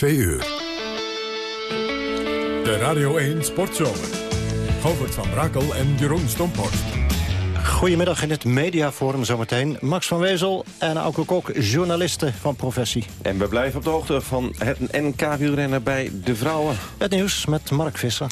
2 uur. De Radio 1 Sportzomer. Govert van Brakel en Jeroen Stomphorst. Goedemiddag in het mediaforum zometeen. Max van Wezel en Auke Kok, journalisten van professie. En we blijven op de hoogte van het NK-wielrennen bij de vrouwen. Het nieuws met Mark Visser.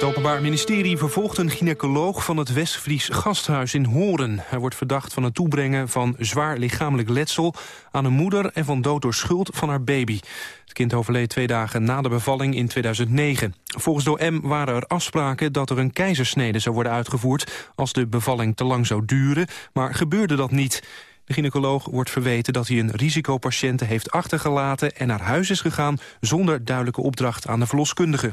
Het Openbaar Ministerie vervolgt een gynaecoloog van het Westfries Gasthuis in Horen. Hij wordt verdacht van het toebrengen van zwaar lichamelijk letsel aan een moeder en van dood door schuld van haar baby. Het kind overleed twee dagen na de bevalling in 2009. Volgens de OM waren er afspraken dat er een keizersnede zou worden uitgevoerd als de bevalling te lang zou duren, maar gebeurde dat niet. De gynaecoloog wordt verweten dat hij een risicopatiënte heeft achtergelaten en naar huis is gegaan zonder duidelijke opdracht aan de verloskundige.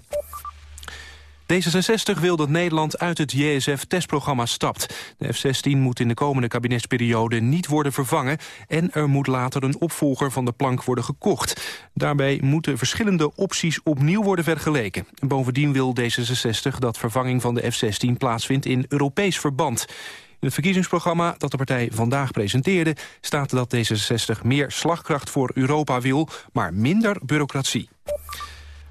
D66 wil dat Nederland uit het JSF-testprogramma stapt. De F-16 moet in de komende kabinetsperiode niet worden vervangen... en er moet later een opvolger van de plank worden gekocht. Daarbij moeten verschillende opties opnieuw worden vergeleken. Bovendien wil D66 dat vervanging van de F-16 plaatsvindt in Europees verband. In het verkiezingsprogramma dat de partij vandaag presenteerde... staat dat D66 meer slagkracht voor Europa wil, maar minder bureaucratie.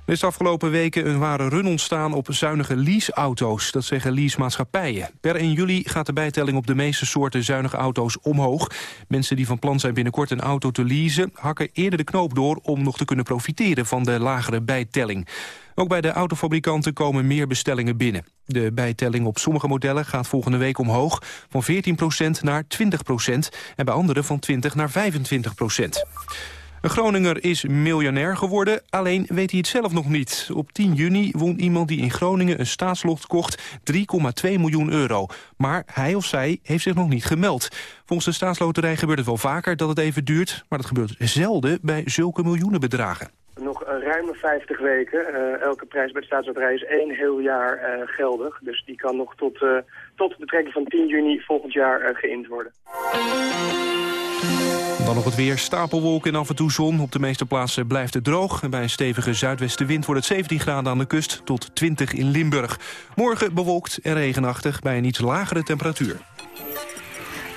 Er is de afgelopen weken een ware run ontstaan op zuinige leaseauto's. Dat zeggen leasemaatschappijen. Per 1 juli gaat de bijtelling op de meeste soorten zuinige auto's omhoog. Mensen die van plan zijn binnenkort een auto te leasen... hakken eerder de knoop door om nog te kunnen profiteren van de lagere bijtelling. Ook bij de autofabrikanten komen meer bestellingen binnen. De bijtelling op sommige modellen gaat volgende week omhoog... van 14% naar 20% en bij andere van 20 naar 25 een Groninger is miljonair geworden, alleen weet hij het zelf nog niet. Op 10 juni won iemand die in Groningen een staatslot kocht 3,2 miljoen euro. Maar hij of zij heeft zich nog niet gemeld. Volgens de staatsloterij gebeurt het wel vaker dat het even duurt... maar dat gebeurt zelden bij zulke miljoenenbedragen. Nog ruime 50 weken. Uh, elke prijs bij de staatsloterij is één heel jaar uh, geldig. Dus die kan nog tot, uh, tot de trekking van 10 juni volgend jaar geïnd worden. Dan nog het weer. Stapelwolken en af en toe zon. Op de meeste plaatsen blijft het droog. En bij een stevige zuidwestenwind wordt het 17 graden aan de kust tot 20 in Limburg. Morgen bewolkt en regenachtig bij een iets lagere temperatuur.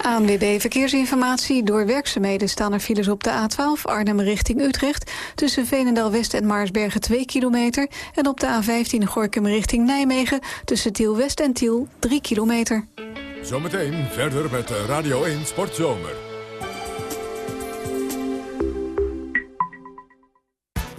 ANWB Verkeersinformatie. Door werkzaamheden staan er files op de A12 Arnhem richting Utrecht... tussen Veenendaal-West en Maarsbergen 2 kilometer... en op de A15 Gorkum richting Nijmegen... tussen Tiel-West en Tiel 3 kilometer. Zometeen verder met Radio 1 Sportzomer.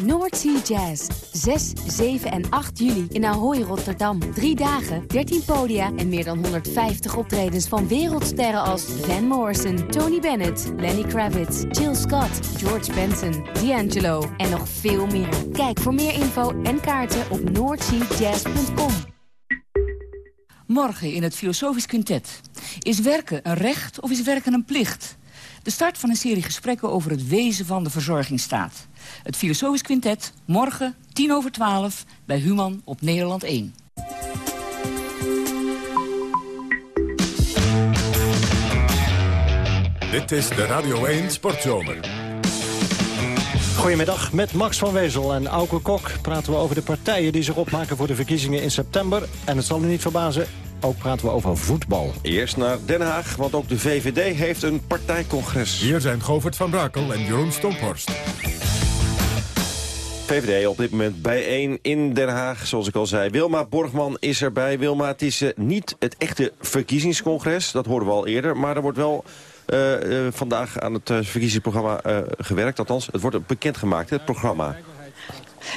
Noordsea Jazz. 6, 7 en 8 juli in Ahoy, Rotterdam. Drie dagen, 13 podia en meer dan 150 optredens van wereldsterren als Van Morrison, Tony Bennett, Lenny Kravitz, Jill Scott, George Benson, D'Angelo en nog veel meer. Kijk voor meer info en kaarten op noordseajazz.com. Morgen in het Filosofisch Quintet. Is werken een recht of is werken een plicht? De start van een serie gesprekken over het wezen van de verzorgingsstaat. Het Filosofisch Quintet, morgen, 10 over 12, bij Human op Nederland 1. Dit is de Radio 1 Sportzomer. Goedemiddag, met Max van Wezel en Auke Kok praten we over de partijen die zich opmaken voor de verkiezingen in september. En het zal u niet verbazen, ook praten we over voetbal. Eerst naar Den Haag, want ook de VVD heeft een partijcongres. Hier zijn Govert van Brakel en Jeroen Stomphorst. VVD op dit moment bijeen in Den Haag, zoals ik al zei. Wilma Borgman is erbij. Wilma, het is uh, niet het echte verkiezingscongres, dat hoorden we al eerder. Maar er wordt wel uh, uh, vandaag aan het verkiezingsprogramma gewerkt. Althans, het wordt bekendgemaakt, het programma.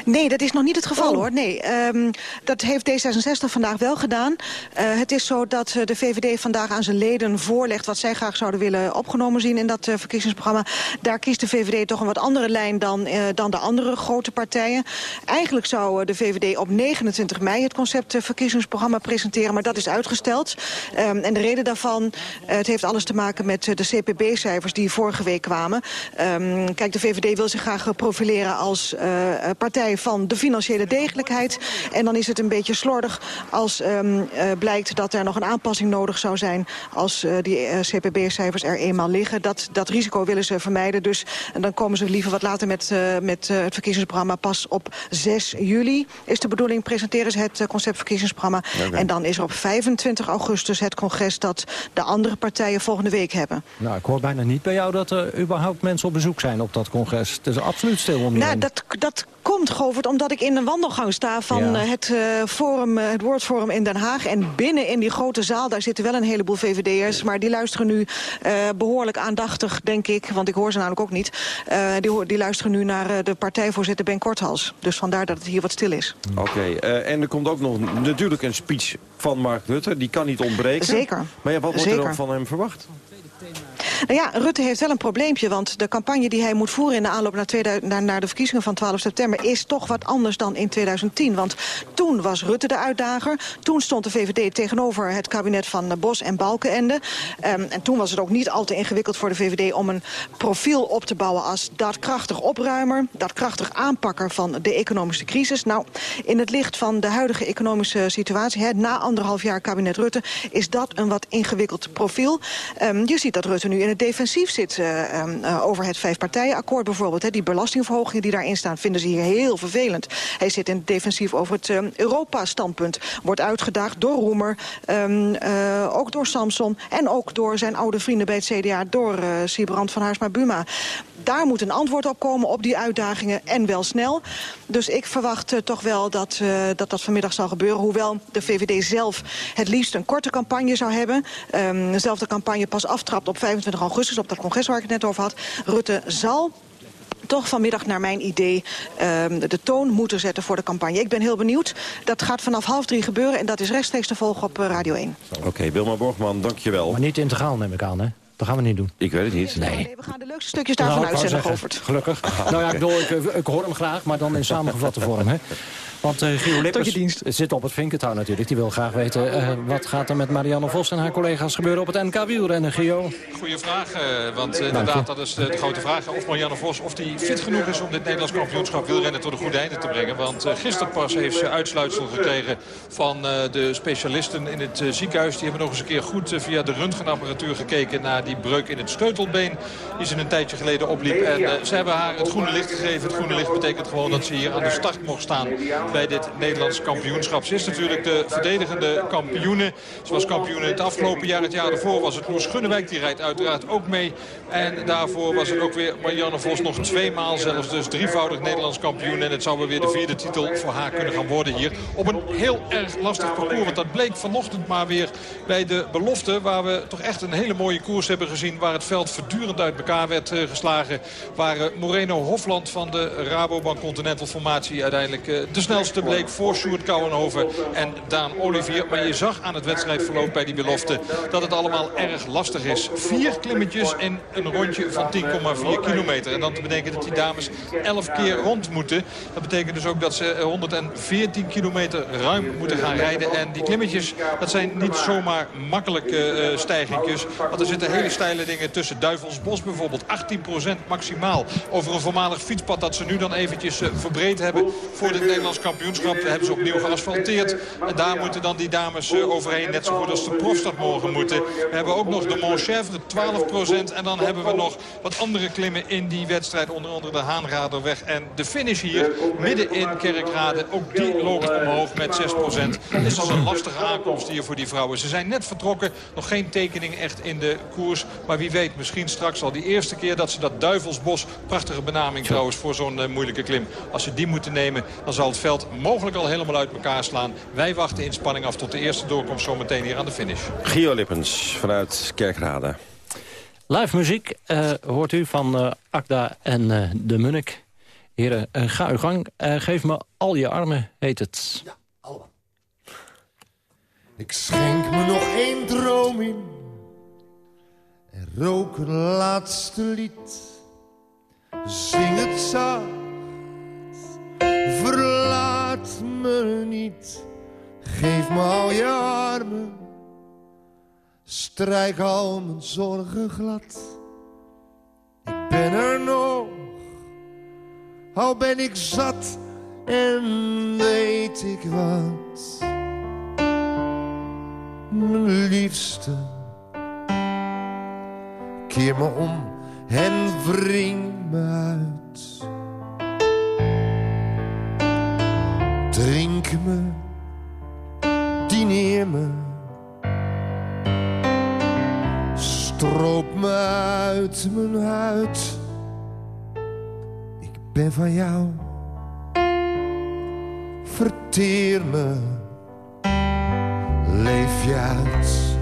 Nee, dat is nog niet het geval oh. hoor. Nee, um, dat heeft D66 vandaag wel gedaan. Uh, het is zo dat uh, de VVD vandaag aan zijn leden voorlegt... wat zij graag zouden willen opgenomen zien in dat uh, verkiezingsprogramma. Daar kiest de VVD toch een wat andere lijn dan, dan de andere grote partijen. Eigenlijk zou de VVD op 29 mei het concept verkiezingsprogramma presenteren... maar dat is uitgesteld. Um, en de reden daarvan, het heeft alles te maken met de CPB-cijfers... die vorige week kwamen. Um, kijk, de VVD wil zich graag profileren als partij partij van de financiële degelijkheid. En dan is het een beetje slordig als um, uh, blijkt dat er nog een aanpassing nodig zou zijn... als uh, die uh, CPB-cijfers er eenmaal liggen. Dat, dat risico willen ze vermijden. Dus en dan komen ze liever wat later met, met het verkiezingsprogramma. Pas op 6 juli is de bedoeling, presenteren ze het concept verkiezingsprogramma. Okay. En dan is er op 25 augustus het congres dat de andere partijen volgende week hebben. Nou, ik hoor bijna niet bij jou dat er überhaupt mensen op bezoek zijn op dat congres. Het is absoluut stil om je Nou, dat, dat komt, Govert, omdat ik in een wandelgang sta van ja. het, uh, forum, uh, het Woordforum in Den Haag. En binnen in die grote zaal, daar zitten wel een heleboel VVD'ers. Maar die luisteren nu uh, behoorlijk aandachtig, denk ik. Want ik hoor ze namelijk ook niet. die, die luisteren nu naar de partijvoorzitter Ben Korthals. Dus vandaar dat het hier wat stil is. Oké, okay, en er komt ook nog natuurlijk een speech van Mark Rutte. Die kan niet ontbreken. Zeker. Maar ja, wat wordt Zeker. er dan van hem verwacht? Nou ja, Rutte heeft wel een probleempje, want de campagne die hij moet voeren in de aanloop naar, 2000, naar, naar de verkiezingen van 12 september is toch wat anders dan in 2010. Want toen was Rutte de uitdager, toen stond de VVD tegenover het kabinet van Bos en Balkenende. Um, en toen was het ook niet al te ingewikkeld voor de VVD om een profiel op te bouwen als daadkrachtig opruimer, daadkrachtig aanpakker van de economische crisis. Nou, in het licht van de huidige economische situatie, na anderhalf jaar kabinet Rutte, is dat een wat ingewikkeld profiel. Um, je ziet dat Rutte nu in het defensief zit uh, uh, over het vijfpartijenakkoord bijvoorbeeld. Hè. Die belastingverhogingen die daarin staan vinden ze hier heel vervelend. Hij zit in het defensief over het uh, Europa-standpunt. Wordt uitgedaagd door Roemer, um, ook door Samson... en ook door zijn oude vrienden bij het CDA, door Siebrand van Haarsma-Buma. Daar moet een antwoord op komen op die uitdagingen en wel snel. Dus ik verwacht uh, toch wel dat, uh, dat dat vanmiddag zal gebeuren. Hoewel de VVD zelf het liefst een korte campagne zou hebben. Um, dezelfde campagne pas aftrapt op 25 augustus, op dat congres waar ik het net over had. Rutte zal toch vanmiddag naar mijn idee um, de toon moeten zetten voor de campagne. Ik ben heel benieuwd. Dat gaat vanaf half drie gebeuren en dat is rechtstreeks te volgen op uh, Radio 1. Oké, okay, Wilma Borgman, dankjewel. Maar niet integraal neem ik aan, hè? Dat gaan we niet doen. Ik weet het niet. Nee. nee we gaan de leukste stukjes daarvan nou, uitzenden, Govert. Gelukkig. nou ja, ik, bedoel, ik, ik, hoor hem graag, maar dan in samengevatte vorm. Hè. Want uh, Gio Lippers zit op het Vinkentouw natuurlijk. Die wil graag weten uh, wat gaat er met Marianne Vos en haar collega's gebeuren op het NK wielrennen, Gio? Goeie vraag, uh, want inderdaad dat is de, de, grote vraag. Of Marianne Vos of die fit genoeg is om dit Nederlands kampioenschap wielrennen tot een goede einde te brengen. Want gisteren pas heeft ze uitsluitsel gekregen van de specialisten in het ziekenhuis. Die hebben nog eens een keer goed via de röntgenapparatuur gekeken naar die breuk in het sleutelbeen. Die ze een tijdje geleden opliep. En ze hebben haar het groene licht gegeven. Het groene licht betekent gewoon dat ze hier aan de start mocht staan bij dit Nederlands kampioenschap. Ze is natuurlijk de verdedigende kampioene. Ze was kampioen het afgelopen jaar. Het jaar daarvoor was het Loes Gunnewijk. Die rijdt uiteraard ook mee. En daarvoor was het ook weer Marianne Vos nog tweemaal zelfs. Dus drievoudig Nederlands kampioen. En het zou weer, de vierde titel voor haar kunnen gaan worden hier. Op een heel erg lastig parcours. Want dat bleek vanochtend maar weer bij de belofte. Waar we toch echt een hele mooie koers hebben gezien. Waar het veld voortdurend uit elkaar werd uh, geslagen. Waar uh, Moreno Hofland van de Rabobank Continental formatie uiteindelijk uh, de snelste snelste bleek voor Sjoerd Kouwenhoven en Daan Olivier. Maar je zag aan het wedstrijdverloop bij die belofte dat het allemaal erg lastig is. Vier klimmetjes in een rondje van 10,4 kilometer. En dan te bedenken dat die dames 11 keer rond moeten. Dat betekent dus ook dat ze 114 kilometer ruim moeten gaan rijden. En die klimmetjes, dat zijn niet zomaar makkelijke uh, stijgingjes. Want er zitten hele steile dingen tussen. Duivelsbos bijvoorbeeld, 18% maximaal. Over een voormalig fietspad dat ze nu dan eventjes uh, verbreed hebben voor het Nederlands kampioenschap kampioenschap hebben ze opnieuw geasfalteerd. En daar moeten dan die dames eh, overheen. Net zo goed als de profstad morgen moeten. We hebben ook nog de Montchevre, 12% En dan hebben we nog wat andere klimmen in die wedstrijd. Onder andere de Haanraderweg. En de finish hier, midden in Kerkrade. Ook die loopt omhoog met 6% Dit is dus een lastige aankomst hier voor die vrouwen. Ze zijn net vertrokken. Nog geen tekening echt in de koers. Maar wie weet, misschien straks al die eerste keer dat ze dat Duivelsbos... prachtige benaming trouwens voor zo'n uh, moeilijke klim. Als ze die moeten nemen, dan zal het veld mogelijk al helemaal uit elkaar slaan. Wij wachten in spanning af tot de eerste doorkomst zometeen hier aan de finish. Gio Lippens vanuit Kerkrade. Live muziek uh, hoort u van uh, Akda en uh, de Munnik. Heren, ga uw gang. geef me al je armen, heet het. Ja, allemaal. Ik schenk me nog één droom in. En rook een laatste lied. Zing het zacht. Verlaat laat me niet. Geef me al je armen. Strijk al mijn zorgen glad. Ik ben er nog. Al ben ik zat en weet ik wat. Mijn liefste, keer me om en wring me uit. Drink me, dineer me. Stroop me uit mijn huid. Ik ben van jou. Verteer me, leef je uit.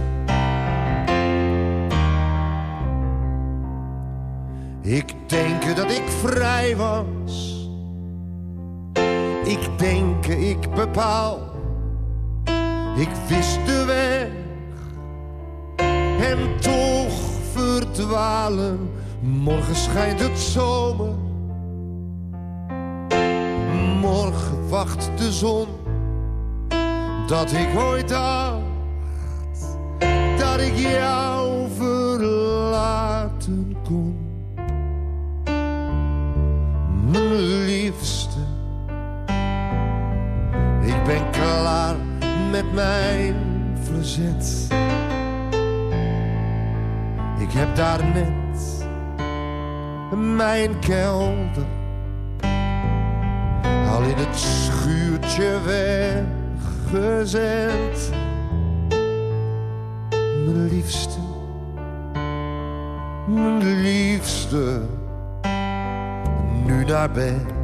Ik denk dat ik vrij was. Ik denk ik bepaal. Ik wist de weg. En toch verdwalen. Morgen schijnt het zomer. Morgen wacht de zon. Dat ik ooit dacht. Dat ik jou verlaten kon. mijn liefste. Met mijn verzet. Ik heb daar net mijn kelder al in het schuurtje weggezet. Mijn liefste, mijn liefste nu naar bed.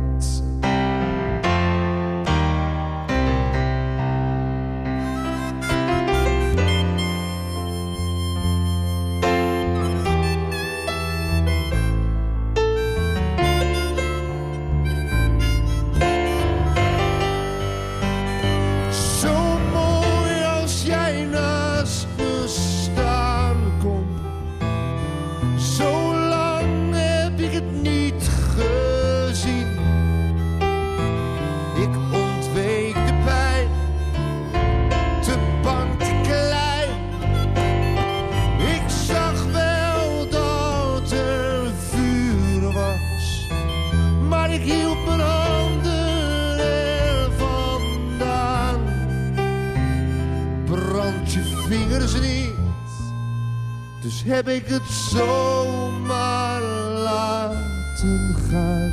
Heb ik het zomaar laten gaan.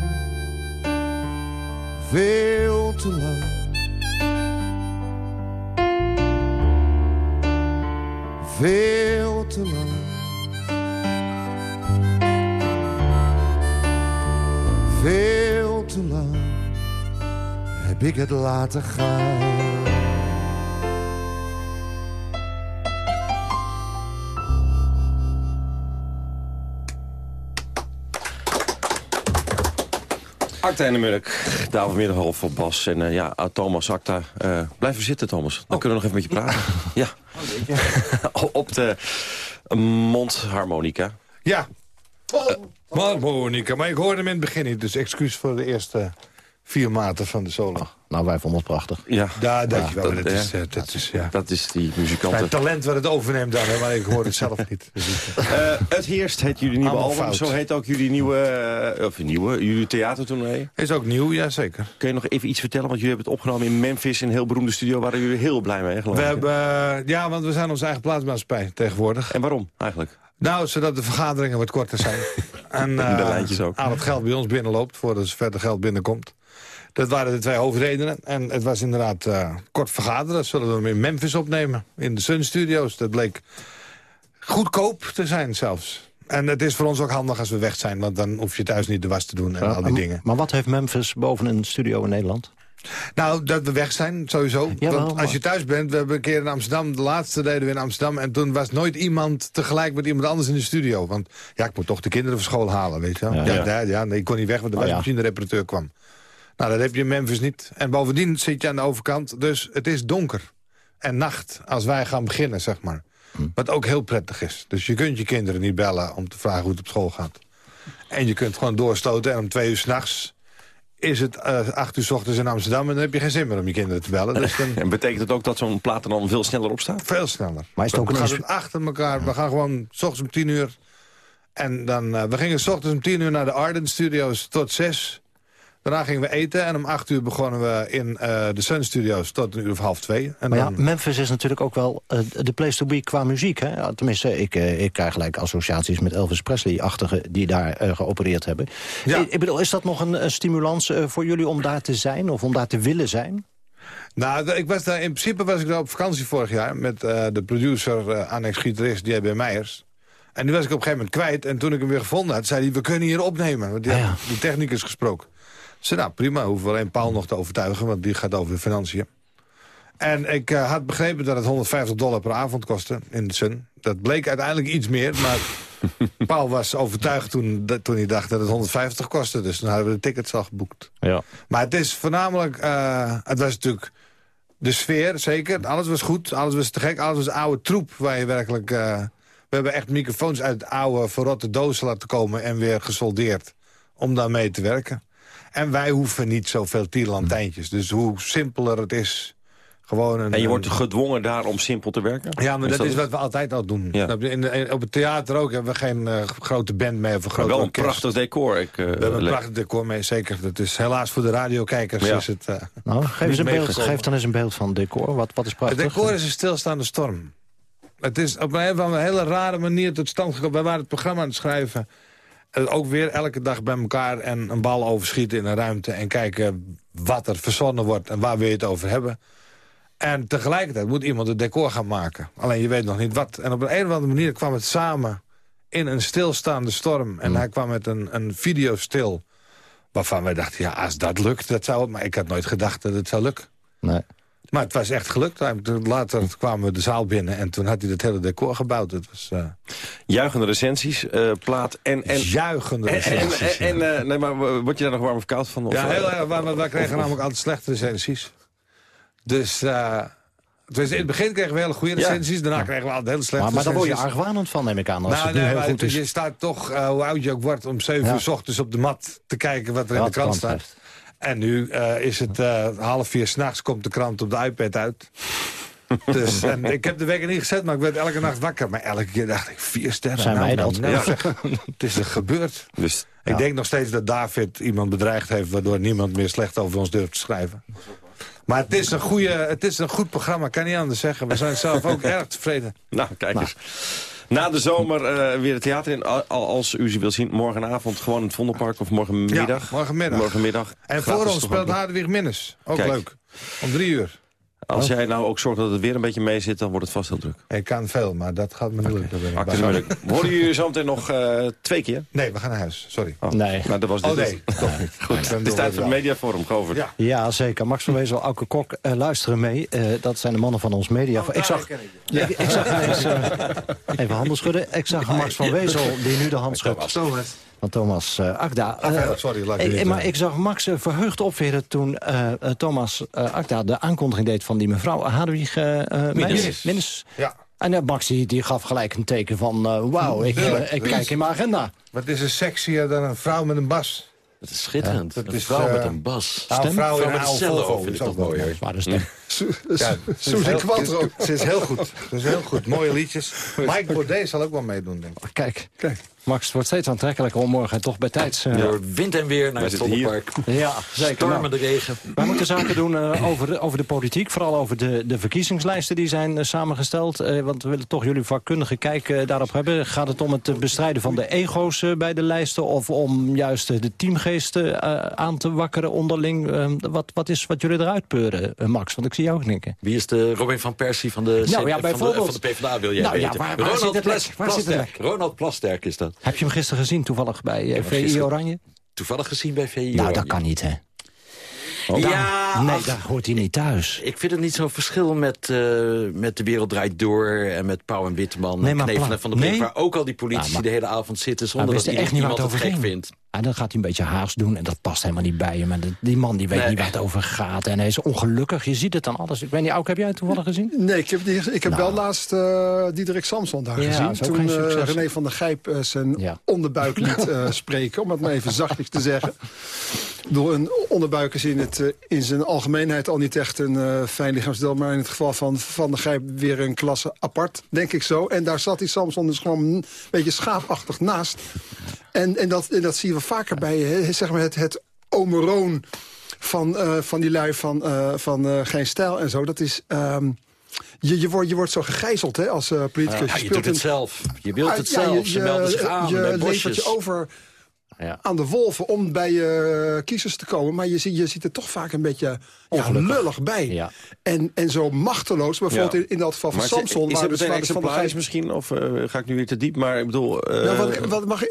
Veel te lang. Veel te lang. Veel te lang heb ik het laten gaan. Acta en de Murk, David Middenhof op bas. En uh, ja, Thomas Acta. Uh, blijf zitten, Thomas. Dan kunnen we nog even met je praten. ja. Oh, op de mondharmonica. Ja, mondharmonica. Maar ik hoorde hem in het begin niet, dus excuus voor de eerste vier maten van de solo. Nou, wij vonden het prachtig. Ja, ja dankjewel. Ja, dat, is, uh, dat, is, ja. dat is die muzikanten. Het talent wat het overneemt dan, hè, maar ik hoor het zelf niet. uh, het Heerst heet jullie nieuwe album. Fout. Zo heet ook jullie nieuwe, uh, of nieuwe, jullie theatertournee. Is ook nieuw, ja zeker. Kun je nog even iets vertellen? Want jullie hebben het opgenomen in Memphis, een heel beroemde studio. Waar jullie heel blij mee, geloof we Hebben, ja, want we zijn onze eigen plaatsmaatschappij tegenwoordig. En waarom eigenlijk? Nou, zodat de vergaderingen wat korter zijn. en de lijntjes ook. al het geld bij ons binnenloopt, voordat er verder geld binnenkomt. Dat waren de twee hoofdredenen. En het was inderdaad uh, kort vergaderen. Dat zullen we hem in Memphis opnemen. In de Sun Studios. Dat bleek goedkoop te zijn zelfs. En het is voor ons ook handig als we weg zijn. Want dan hoef je thuis niet de was te doen en al die dingen. Maar wat heeft Memphis boven een studio in Nederland? Nou, dat we weg zijn, sowieso. Want als je thuis bent, we hebben een keer in Amsterdam... de laatste deden we in Amsterdam... en toen was nooit iemand tegelijk met iemand anders in de studio. Want ja, ik moet toch de kinderen van school halen, weet je wel. Ja, ja. ja, ja nee, ik kon niet weg, want de wasmachine de reparateur kwam. Nou, dat heb je in Memphis niet. En bovendien zit je aan de overkant, dus het is donker. En nacht, als wij gaan beginnen, zeg maar. Hm. Wat ook heel prettig is. Dus je kunt je kinderen niet bellen om te vragen hoe het op school gaat. En je kunt gewoon doorstoten en om twee uur s'nachts is het uh, acht uur s ochtends in Amsterdam... en dan heb je geen zin meer om je kinderen te bellen. Dus dan... En betekent het ook dat zo'n plaat dan veel sneller opstaat? Veel sneller. Maar is het ook we gaan het achter elkaar. We gaan gewoon s ochtends om tien uur... En dan, uh, we gingen s ochtends om tien uur naar de Arden Studios tot zes. Daarna gingen we eten en om acht uur begonnen we in uh, de Sun Studios tot een uur of half twee. En maar dan... ja, Memphis is natuurlijk ook wel uh, de place to be qua muziek. Hè? Tenminste, ik, uh, ik krijg gelijk associaties met Elvis Presley-achtigen die daar geopereerd hebben. Ja. Ik, ik, bedoel, is dat nog een, een stimulans voor jullie om daar te zijn of om daar te willen zijn? Nou, ik was daar, in principe was ik daar op vakantie vorig jaar... met de producer, uh, annex gitarist J.B. Meijers. En die was ik op een gegeven moment kwijt. En toen ik hem weer gevonden had, zei hij, we kunnen hier opnemen. Want die ah, ja. de technicus gesproken. Ze nou prima, hoeven we alleen Paul nog te overtuigen, want die gaat over de financiën. En ik uh, had begrepen dat het 150 dollar per avond kostte in de Sun. Dat bleek uiteindelijk iets meer, maar Paul was overtuigd toen, toen hij dacht dat het 150 kostte. Dus toen hadden we de tickets al geboekt. Ja. Maar het is voornamelijk, uh, het was natuurlijk de sfeer, zeker. Alles was goed, alles was te gek, alles was oude troep waar je werkelijk... Uh, we hebben echt microfoons uit oude verrotte dozen laten komen en weer gesoldeerd om daarmee te werken. En wij hoeven niet zoveel tierlantijntjes. Dus hoe simpeler het is... Gewoon een, en je wordt gedwongen daar om simpel te werken? Ja, maar dat, is wat we altijd al doen. Ja. In, op het theater ook hebben we geen uh, grote band mee of een grote wel een prachtig decor. Ik, uh, we hebben een prachtig decor mee, zeker. Dat is helaas voor de radiokijkers ja. is het... Uh, nou, geef, eens een beeld, geef dan eens een beeld van het decor. Wat, wat is prachtig? Het decor is een stilstaande storm. Het is op een, een hele rare manier tot stand gekomen. Wij waren het programma aan het schrijven... Ook weer elke dag bij elkaar en een bal overschieten in een ruimte... en kijken wat er verzonnen wordt en waar we het over hebben. En tegelijkertijd moet iemand het decor gaan maken. Alleen je weet nog niet wat. En op een, een of andere manier kwam het samen in een stilstaande storm. En mm. hij kwam met een, een video stil. Waarvan wij dachten, ja, als dat lukt, dat zou het. Maar ik had nooit gedacht dat het zou lukken. Nee. Maar het was echt gelukt. Later kwamen we de zaal binnen en toen had hij het hele decor gebouwd. Het was, uh... Juichende recensies, uh, plaat en... en Juichende recensies, En, en, en nee, maar word je daar nog warm of koud van? Of, ja, heel erg warm. Wij kregen namelijk altijd slechte recensies. Dus... Dus in het begin kregen we hele goede recensies. Daarna kregen we altijd hele slechte Maar, maar daar word je argwanend van, neem ik aan. Als nou, het nee, heel goed is. Je staat toch, uh, hoe oud je ook wordt, om 7 uur s ochtends op de mat te kijken wat er in de krant staat. En nu uh, is het uh, half vier s'nachts, komt de krant op de iPad uit. dus, en ik heb de wekker niet gezet, maar ik werd elke nacht wakker. Maar elke keer dacht ik, vier sterren. Zijn nou, wij dat? Nou, het is er gebeurd. Dus, ik denk nog steeds dat David iemand bedreigd heeft... waardoor niemand meer slecht over ons durft te schrijven. Maar het is een, goede, het is een goed programma, kan niet anders zeggen. We zijn zelf ook erg tevreden. Nou, kijk eens. Na de zomer uh, weer het theater in. Als u ze wil zien, morgenavond gewoon in het Vondelpark of morgenmiddag. Ja, morgenmiddag. morgenmiddag. En voor ons speelt Hadewig Minnes. Ook leuk. Om drie uur. Als jij nou ook zorgt dat het weer een beetje mee zit, dan wordt het vast heel druk. Ik kan veel, maar dat gaat me niet okay. lukken. Horen jullie zo meteen nog uh, twee keer? Nee, we gaan naar huis. Sorry. Oh. Nee. Nou, dat was oh nee, toch niet. Goed, het is tijd voor Mediaforum, Govert. Ja. ja, zeker. Max van Wezel, Auke Kok, uh, luisteren mee. Uh, dat zijn de mannen van ons media. Oh, ik zag, ja. ik, ik, zag ineens, even handen schudden. Ik zag Max van Wezel, die nu de hand schudt. Zo, van Thomas uh, Akda. Uh, sorry, laat ik Maar ik zag Max uh, verheugd opveren toen Thomas Akda de aankondiging deed van die mevrouw Hadwig Minnes. Ja. En Max die, die, gaf gelijk een teken van, wauw, ik, ik kijk in mijn agenda. Wat is er sexier dan een vrouw met een bas? Dat is schitterend. dat een is, vrouw met een bas. Stem? Een vrouw in een oude Volvo is ook mooi. Maar stem. Suzy Quattro. Ze is heel goed. Ze is heel goed. Mooie liedjes. Mike Baudet zal ook wel meedoen, denk ik. Kijk. Kijk. Max, het wordt steeds aantrekkelijker om morgen toch bij tijds... Uh... Door wind en weer naar het Vondelpark. Ja, zeker. Stormende nou, regen. Wij moeten zaken doen uh, over, de, over de politiek. Vooral over de, de verkiezingslijsten die zijn uh, samengesteld. want we willen toch jullie vakkundige kijk daarop hebben. Gaat het om het bestrijden van de ego's bij de lijsten... of om juist de teamgeest aan te wakkeren onderling? wat, wat is wat jullie eruit peuren, Max? Want ik zie jou denken. Wie is de Robin van Persie van de, nou, ja, van de, van de PvdA, wil jij nou, weten? Ja, waar, waar, Ronald, Plasterk. Ronald Plasterk is dat. Heb je hem gisteren gezien toevallig bij uh, VI Oranje? Toevallig gezien bij VI Nou, dat kan niet, hè? Oh. Ja, nee, daar hoort hij niet thuis. Ik vind het niet zo'n verschil met, uh, met De Wereld Draait Door... en met Pauw en Witteman nee, en van de Beek... Nee? waar ook al die politici de hele avond zitten... zonder dat echt iemand het gek vindt. En dan gaat hij een beetje haast doen en dat past helemaal niet bij hem. En die man die weet niet waar het over gaat. En hij is ongelukkig. Je ziet het dan alles. Ik weet niet, ook heb jij het toevallig gezien? Nee, ik heb, ik heb wel nou. laatst uh, Diederik Samson daar gezien. Toen uh, René van der Gijp uh, zijn onderbuik liet spreken. Om het maar even zachtjes te zeggen. Door een onderbuik is in, het, in zijn algemeenheid al niet echt een fijn lichaamsdeel. Maar in het geval van Van der Gijp weer een klasse apart, denk ik zo. En daar zat die Samson dus gewoon een beetje schaapachtig naast. En, en, dat, en dat zie je wel vaker bij zeg maar het, het omeroon van, van die lui van, van Geen Stijl en zo. Dat is... Ehm, je, je, wordt, je wordt zo gegijzeld hè, als uh, politicus. je, je doet het zelf. Je wilt het zelf. Ze melden zich aan Je levert je over ja. aan de wolven om bij je kiezers te komen. Maar je, ziet, je ziet er toch vaak een beetje ja, lullig bij. Ja. En, en zo machteloos. Bijvoorbeeld in, in dat geval van maar Samson. Is, is het van de misschien? Of uh, ga ik nu weer te diep? Maar ik bedoel... Uh... wat, wat mag,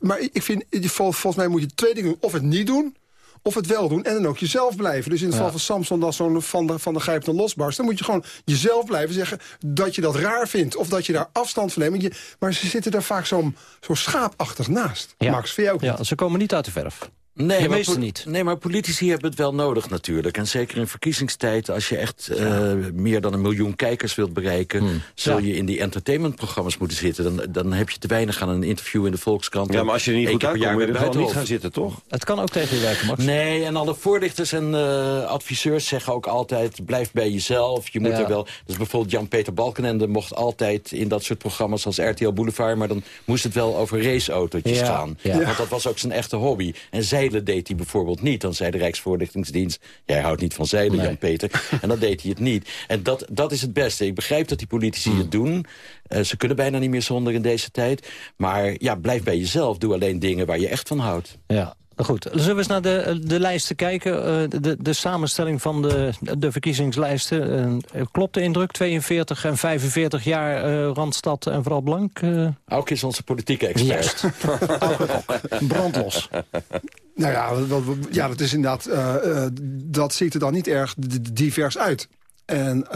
maar ik vind, volgens mij moet je twee dingen doen. Of het niet doen of het wel doen en dan ook jezelf blijven. Dus in het geval van Samson, dat zo'n van de, van de grijp dan losbarst... dan moet je gewoon jezelf blijven zeggen dat je dat raar vindt... of dat je daar afstand van neemt. Maar ze zitten daar vaak zo, zo schaapachtig naast. Max, vind jij ook Ja, ze komen niet uit de verf. Nee, maar, niet. Nee, maar politici hebben het wel nodig natuurlijk. En zeker in verkiezingstijd, als je echt uh, meer dan een miljoen kijkers wilt bereiken... Hmm. zul je in die entertainmentprogramma's moeten zitten. Dan, dan heb je te weinig aan een interview in de Volkskrant. Ja, maar als je er niet goed uitkomt, moet je er gewoon niet gaan zitten, toch? Het kan ook tegen je werken, Max. Nee, en alle voorlichters en uh, adviseurs zeggen ook altijd... blijf bij jezelf, je moet er wel... Dus bijvoorbeeld Jan-Peter Balkenende mocht altijd in dat soort programma's als RTL Boulevard... maar dan moest het wel over raceautootjes gaan. Want dat was ook zijn echte hobby. En zij zeilen deed hij bijvoorbeeld niet. Dan zei de Rijksvoorlichtingsdienst... jij houdt niet van zeilen, Jan-Peter. En dan deed hij het niet. En dat, dat is het beste. Ik begrijp dat die politici het doen. Uh, ze kunnen bijna niet meer zonder in deze tijd. Maar ja, blijf bij jezelf. Doe alleen dingen waar je echt van houdt. Ja, Goed, zullen we eens naar de, de lijsten kijken? Uh, de, de samenstelling van de, de verkiezingslijsten. Uh, klopt de indruk? 42 en 45 jaar uh, Randstad en vooral blank? Ook is onze politieke expert. Brandlos. Nou ja, ja, dat is inderdaad, dat ziet er dan niet erg divers uit. En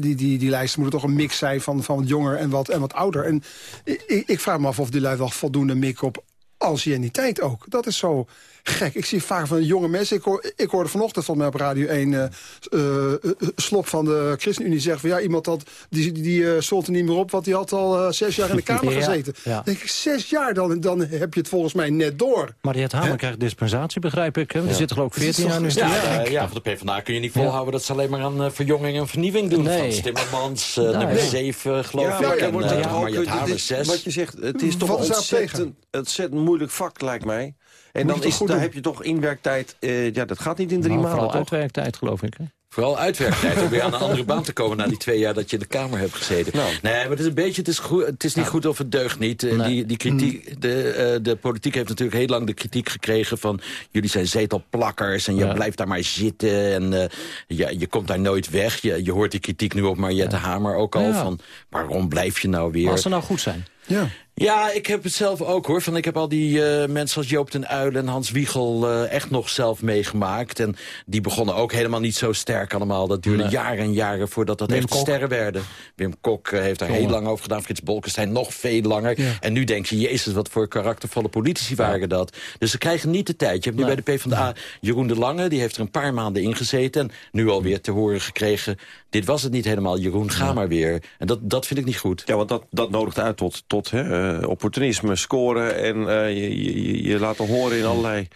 die, die, die lijsten moeten toch een mix zijn van, van wat jonger en wat, en wat ouder. En ik, ik vraag me af of die lui wel voldoende mik op anciëniteit ook. Dat is zo gek. Ik zie vaak van jonge mensen. Ik, hoor, ik hoorde vanochtend van mij op Radio 1 uh, uh, slop van de ChristenUnie zeggen van ja, iemand had, die, die uh, er niet meer op, want die had al uh, zes jaar in de Kamer gezeten. Ja. denk ik, zes jaar, dan, dan heb je het volgens mij net door. Mariette Hamer krijgt dispensatie, begrijp ik. Hè? Er zitten geloof ik 14 jaar in de ja, ja, voor de PvdA kun je niet volhouden dat ze alleen maar aan verjonging en vernieuwing doen. Nee. Van Timmermans, uh, nummer 7 geloof ik. Ja, en, Mariette Hamer 6. Wat je zegt, het is toch ontzettend, ontzettend moeilijk vak, lijkt mij. En dan, is, dan heb je toch inwerktijd... Uh, ja, dat gaat niet in drie nou, maanden, Vooral uitwerktijd, geloof ik. Hè? Vooral uitwerktijd, om weer aan een andere baan te komen... na die twee jaar dat je in de Kamer hebt gezeten. Nou. Nee, maar het is een beetje, het is, goed, het is niet goed of het deugt niet. Nee. Die, die kritiek, mm. de, uh, de politiek heeft natuurlijk heel lang de kritiek gekregen van... jullie zijn zetelplakkers en je blijft daar maar zitten... en uh, je, je komt daar nooit weg. Je, je hoort die kritiek nu op Mariette Hamer ook al van... waarom blijf je nou weer... Maar als ze nou goed zijn. Ja. Ja, ik heb het zelf ook hoor. Van, ik heb al die uh, mensen als Joop den Uyl en Hans Wiegel uh, echt nog zelf meegemaakt. En die begonnen ook helemaal niet zo sterk allemaal. Dat duurde jaren en jaren voordat dat echt sterren werden. Wim Kok uh, heeft daar heel lang over gedaan. Frits Bolkestein nog veel langer. En nu denk je, jezus, wat voor karaktervolle politici waren dat. Dus ze krijgen niet de tijd. Je hebt nu bij de PvdA Jeroen de Lange. Die heeft er een paar maanden in gezeten. En nu alweer te horen gekregen... dit was het niet helemaal, Jeroen, ga maar weer. En dat, dat vind ik niet goed. Ja, want dat, dat nodigt uit tot... tot hè, uh, opportunisme, scoren en uh, je, je, je, laten horen in allerlei...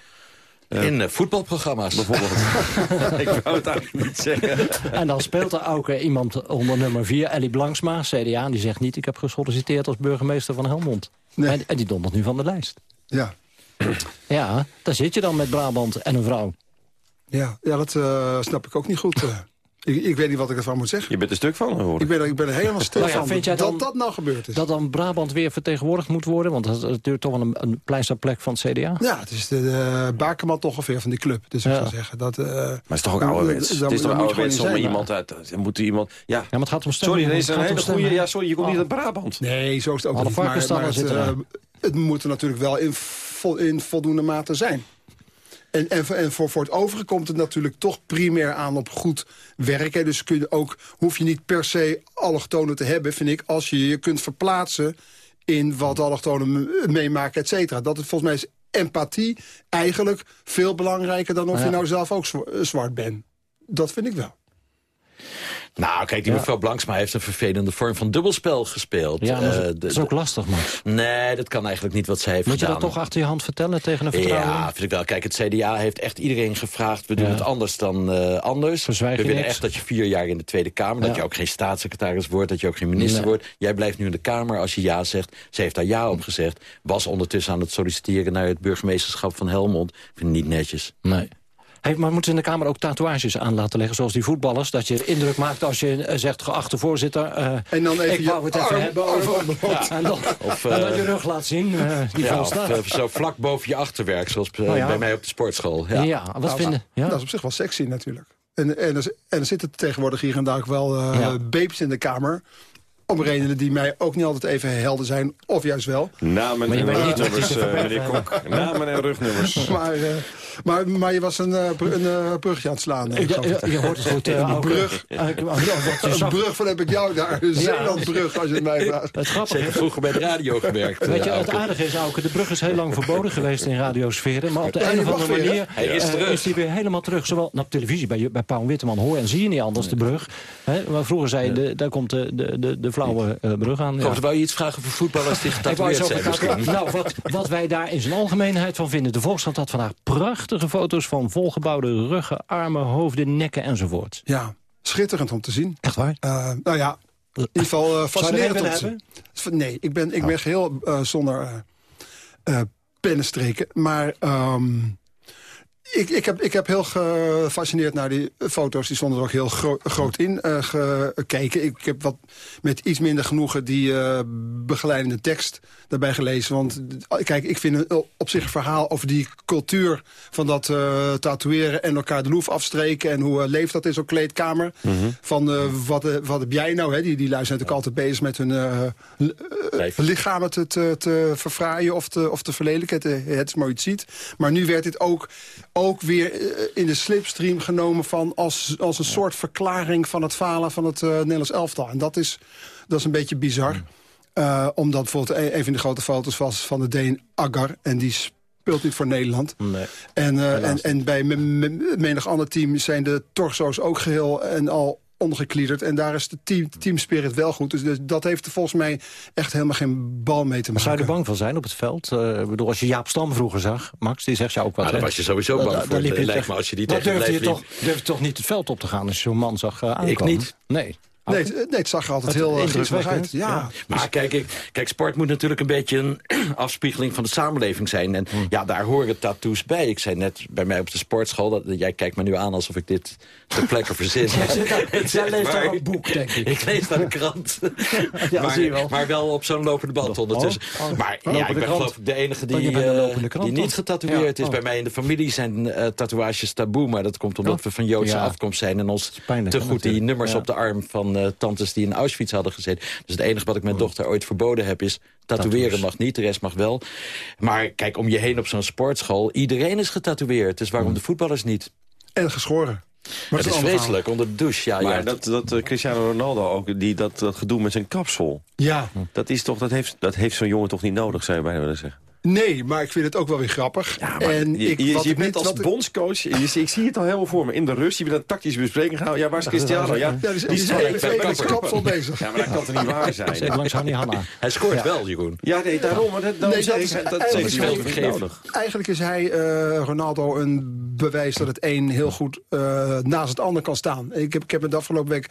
Uh, in uh, voetbalprogramma's. Bijvoorbeeld. ik wou het eigenlijk niet zeggen. En dan speelt er ook iemand onder nummer 4, Ellie Blanksma, CDA. Die zegt niet, ik heb gesolliciteerd als burgemeester van Helmond. Nee. En, en, die dondert nu van de lijst. Ja. Ja, daar zit je dan met Brabant en een vrouw. Ja, ja dat snap ik ook niet goed. Ik, ik, weet niet wat ik ervan moet zeggen. Je bent er stuk van, hoor. Ik ben, ik ben er helemaal stil nou van vind jij dat dat nou gebeurd is. Dat dan Brabant weer vertegenwoordigd moet worden? Want dat is natuurlijk toch wel een, een plek van het CDA. Ja, het is de, de bakermat toch ongeveer van die club. Dus ik zou zeggen dat... Uh, maar het is toch ook ouderwets? Het is toch ouderwets om iemand uit... Moet iemand, ja. ja, maar het gaat om stemmen. Sorry, is een hele goede... Ja, sorry, je komt niet uit Brabant. Nee, zo is het ook niet. Maar, maar het, uh, het moet er natuurlijk wel in, in voldoende mate zijn. En, en, en voor, voor het overige komt het natuurlijk toch primair aan op goed werken. Dus kun je ook, hoef je niet per se allochtonen te hebben, vind ik... als je je kunt verplaatsen in wat allochtonen meemaken, et cetera. Dat het volgens mij is empathie eigenlijk veel belangrijker... dan of je nou zelf ook zwart bent. Dat vind ik wel. Nou, kijk, die mevrouw Blanksma heeft een vervelende vorm van dubbelspel gespeeld. Ja, dat is ook lastig, man. Nee, dat kan eigenlijk niet wat zij heeft Moet gedaan. Moet je dat toch achter je hand vertellen tegen een vertrouwen? Ja, vind ik wel. Kijk, het CDA heeft echt iedereen gevraagd... we doen het anders dan uh, anders. Verzwijg we willen echt dat je vier jaar in de Tweede Kamer... dat je ook geen staatssecretaris wordt, dat je ook geen minister wordt. Jij blijft nu in de Kamer als je ja zegt. Ze heeft daar ja op gezegd. Was ondertussen aan het solliciteren naar het burgemeesterschap van Helmond. Ik vind het niet netjes. Nee. Hey, maar moeten ze in de Kamer ook tatoeages aan laten leggen, zoals die voetballers? Dat je indruk maakt als je uh, zegt, geachte voorzitter... Uh, en dan even ik wou het even hebben over... Ja, en, dan, of, uh, en dan je rug laat zien, die ja, of, zo vlak boven je achterwerk, zoals oh, ja. bij mij op de sportschool. Ja, ja wat nou, vinden? Ja? Dat is op zich wel sexy natuurlijk. En, en, er, en er zitten tegenwoordig hier en daar wel ja. babes in de Kamer om redenen die mij ook niet altijd even helder zijn. Of juist wel. Namen en rugnummers, meneer Kok. Namen en rugnummers. Maar, uh, maar, maar je was een, uh, een uh, brugje aan het slaan. Je, je, je, hoort het goed. een brug. een brug van heb ik jou daar. Een Zeelandbrug, als je het mij vraagt. Het grappige vroeger bij de radio gewerkt. Weet je, het aardige is, Auke, de brug is heel lang verboden geweest in radiosferen. Maar op de een of andere manier hij is, is hij weer helemaal terug. Zowel op televisie, bij, bij Paul Witteman hoor en zie je niet anders de brug. Maar vroeger zei je, daar komt de, de, de flauwe brug aan. Ja. Wou je iets vragen voor voetballers die getatoeëerd zijn? Nou, wat, wat wij daar in zijn algemeenheid van vinden. De Volkskrant had vandaag prachtige foto's van volgebouwde ruggen, armen, hoofden, nekken enzovoort. Ja, schitterend om te zien. Echt waar? Uh, nou ja, in ieder geval uh, fascinerend om te zien. Nee, ik ben, ik ben oh. geheel uh, zonder pennenstreken. Maar... Um, ik, ik, heb, ik heb heel gefascineerd naar die foto's. Die stonden er ook heel gro groot in uh, gekeken. Ik, heb wat met iets minder genoegen die uh, begeleidende tekst daarbij gelezen. Want kijk, ik vind een, op zich een verhaal over die cultuur van dat uh, tatoeëren en elkaar de loef afstreken. En hoe leeft dat in zo'n kleedkamer. Mm -hmm. Van wat, wat heb jij nou? Hè? Die, die lui zijn natuurlijk altijd bezig met hun lichamen te, te, te, verfraaien of te, of te verlelijken. Het, het is mooi iets ziet. Maar nu werd dit ook ook weer in de slipstream genomen van als, als een soort verklaring van het falen van het uh, Nederlands elftal. En dat is, dat is een beetje bizar. Uh, omdat bijvoorbeeld een, een van de grote foto's was van de Deen Agar. En die speelt niet voor Nederland. Nee, en, uh, en, en bij menig ander team zijn de torso's ook geheel en al ongekliederd. En daar is de team, teamspirit wel goed. Dus dat heeft er volgens mij echt helemaal geen bal mee te maken. zou je er bang van zijn op het veld? Uh, bedoel, als je Jaap Stam vroeger zag, Max, die zegt jou ook wat. Ja, daar was je sowieso bang da, voor. Da, lijkt me als je die tegen durfde je, toch, durf je toch niet het veld op te gaan als je zo'n man zag uh, aankomen? Ik niet. Nee. Nee, nee, het zag er altijd heel indrukwekkend uit. Ja. ja. Maar kijk, ik, kijk, sport moet natuurlijk een beetje een afspiegeling van de samenleving zijn. En hmm. ja, daar horen tattoos bij. Ik zei net bij mij op de sportschool... Dat, jij kijkt me nu aan alsof ik dit ter plekke verzin. Jij leest daar een boek, denk ik. Ik lees daar een krant. ja, maar, zie je wel. maar wel op zo'n lopende band oh, ondertussen. Oh, maar oh, ja, ik ben geloof ik de enige die, uh, die niet getatoeëerd is. Bij mij in de familie zijn uh, tatoeages taboe. Maar dat komt omdat we van Joodse afkomst zijn... en ons te goed die nummers op de arm van uh, tantes die in Auschwitz hadden gezeten. Dus het enige wat ik mijn dochter ooit verboden heb is... tatoeëren mag niet, de rest mag wel. Maar kijk, om je heen op zo'n sportschool... iedereen is getatoeëerd, dus waarom de voetballers niet? En geschoren. Maar het is vreselijk, onder de douche. Ja, maar ja. dat, dat uh, Cristiano Ronaldo ook, die, dat, dat gedoe met zijn kapsel. Ja. Dat, is toch, dat heeft, dat heeft zo'n jongen toch niet nodig, zou je bijna willen zeggen. Nee, maar ik vind het ook wel weer grappig. Ja, en je, ik, je, je bent als bondscoach, je, ik zie het al helemaal voor me. In de rust, je bent een tactische bespreking gehouden. Ja, waar is Cristiano? Ja, ja dus, die is hele kapsel bezig. Ja, maar dat kan toch niet waar zijn? langs Hanna. Hij scoort wel, Jeroen. Ja, nee, daarom. Dat, dat, nee, dat, is, dat is eigenlijk, nodig. Eigenlijk is hij, uh, Ronaldo, een bewijs dat het een heel goed uh, naast het ander kan staan. Ik heb, ik heb me de afgelopen week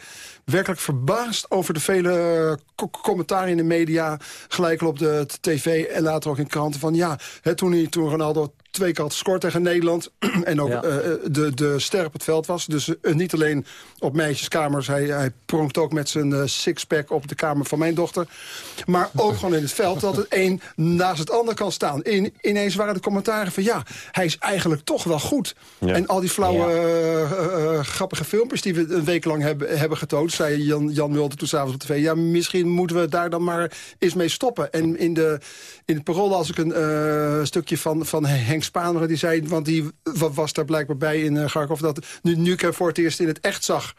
werkelijk verbaasd over de vele commentaren in de media. Gelijk op de tv en later ook in kranten van ja... Het, toen, hij, toen Ronaldo twee keer had gescoord tegen Nederland. en ook ja. uh, de, de ster op het veld was. Dus uh, niet alleen op meisjeskamers. Hij, hij pronkt ook met zijn uh, sixpack op de kamer van mijn dochter. Maar ook gewoon in het veld dat het een naast het ander kan staan. In, ineens waren de commentaren van ja, hij is eigenlijk toch wel goed. Ja. En al die flauwe ja. grappige filmpjes die we een week lang hebben, hebben getoond... zei Jan, Jan Mulder toen s'avonds op tv... ja, misschien moeten we daar dan maar eens mee stoppen. En in, de, in het parool als ik een stukje van, van Henk Henk die zei, want die was daar blijkbaar bij in Garkov... dat nu, nu ik hem voor het eerst in het echt zag...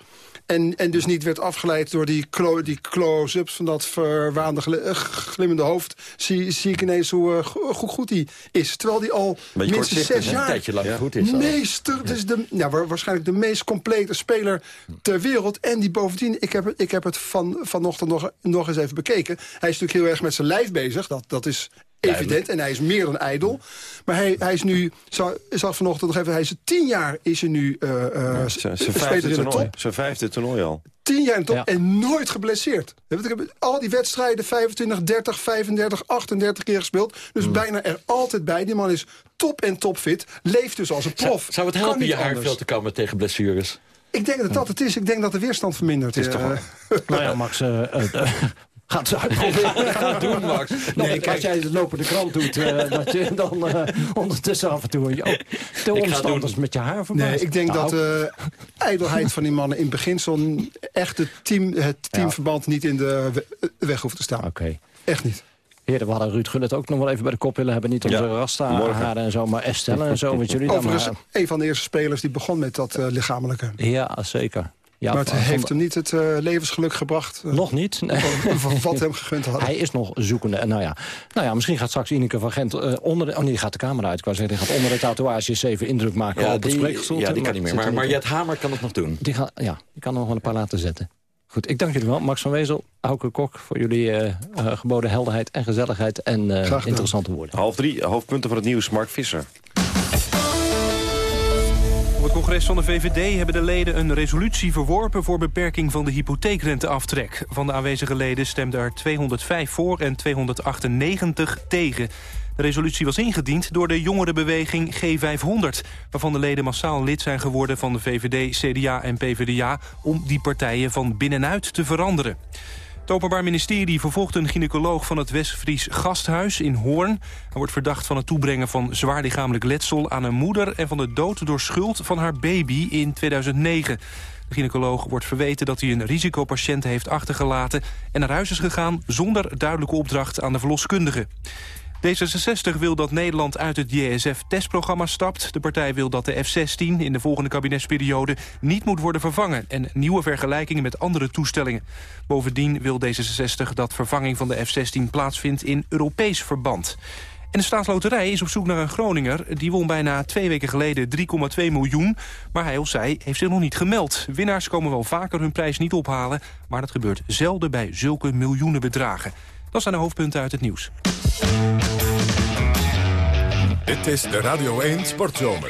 En, en dus niet werd afgeleid door die, clo die close-ups van dat verwaande glimmende hoofd... Zie, zie ik ineens hoe uh, goed hij is. Terwijl hij al minstens zes jaar... Een tijdje lang goed is. Meester, het is de, nou, waarschijnlijk de meest complete speler ter wereld. En die bovendien, ik heb, ik heb het van, vanochtend nog, nog eens even bekeken. Hij is natuurlijk heel erg met zijn lijf bezig. Dat, dat is evident. En hij is meer dan ijdel. Maar hij, hij is nu, zag vanochtend nog even, hij is tien jaar is er nu uh, zijn vijfde toernooi. Zijn vijfde toernooi al. Tien jaar in de top en nooit geblesseerd. Ik heb al die wedstrijden 25, 30, 35, 38 keer gespeeld. Dus hmm. bijna er altijd bij. Die man is top en topfit. Leeft dus als een prof. Zou, het helpen je haar veel te komen tegen blessures? Ik denk dat dat het is. Ik denk dat de weerstand vermindert. Is toch nou ja, Max, uh, Gaat ze uitproberen. Ga doen, Max. Nee, als jij het lopende krant doet, uh, dat je dan uh, ondertussen af en toe ook de omstanders met je haar verbaast. Nee, ik denk nou. dat de uh, ijdelheid van die mannen in beginsel echt het, team, het teamverband niet in de weg hoeft te staan. Oké. Echt niet. Heren, we hadden Ruud Gullit ook nog wel even bij de kop willen hebben. Niet onze ja, rasta en zo, maar Estelle en zo. Met jullie Overigens, maar... een van de eerste spelers die begon met dat uh, lichamelijke. Ja, zeker. Ja, maar het heeft hem niet het uh, levensgeluk gebracht. Uh, nog niet. Nee. Wat hem gegund had. Hij is nog zoekende. Nou ja, nou ja misschien gaat straks Ineke van Gent uh, onder de... Oh nee, die gaat de camera uit. Ik wou zeggen, die gaat onder de tatoeages even indruk maken ja, op het spreekgestoel. Ja, die kan niet meer. Maar, maar Jet Hamer kan het nog doen. Die gaat, ja, die kan er nog wel een paar laten zetten. Goed, ik dank jullie wel. Max van Wezel, Auke Kok... voor jullie uh, uh, geboden helderheid en gezelligheid en uh, interessante woorden. Half drie, hoofdpunten van het nieuws. Mark Visser. Op het congres van de VVD hebben de leden een resolutie verworpen... voor beperking van de hypotheekrenteaftrek. Van de aanwezige leden stemden er 205 voor en 298 tegen. De resolutie was ingediend door de jongerenbeweging G500... waarvan de leden massaal lid zijn geworden van de VVD, CDA en PvdA... om die partijen van binnenuit te veranderen. Het Openbaar Ministerie vervolgt een gynaecoloog van het Westfries Gasthuis in Hoorn. Hij wordt verdacht van het toebrengen van zwaar lichamelijk letsel aan een moeder... en van de dood door schuld van haar baby in 2009. De gynaecoloog wordt verweten dat hij een risicopatiënt heeft achtergelaten... en naar huis is gegaan zonder duidelijke opdracht aan de verloskundige. D66 wil dat Nederland uit het JSF-testprogramma stapt. De partij wil dat de F-16 in de volgende kabinetsperiode niet moet worden vervangen... en nieuwe vergelijkingen met andere toestellingen. Bovendien wil D66 dat vervanging van de F-16 plaatsvindt in Europees verband. En de staatsloterij is op zoek naar een Groninger. Die won bijna twee weken geleden 3,2 miljoen. Maar hij of zij heeft zich nog niet gemeld. Winnaars komen wel vaker hun prijs niet ophalen. Maar dat gebeurt zelden bij zulke miljoenenbedragen. Dat zijn de hoofdpunten uit het nieuws. Dit is de Radio 1 Sportzomer.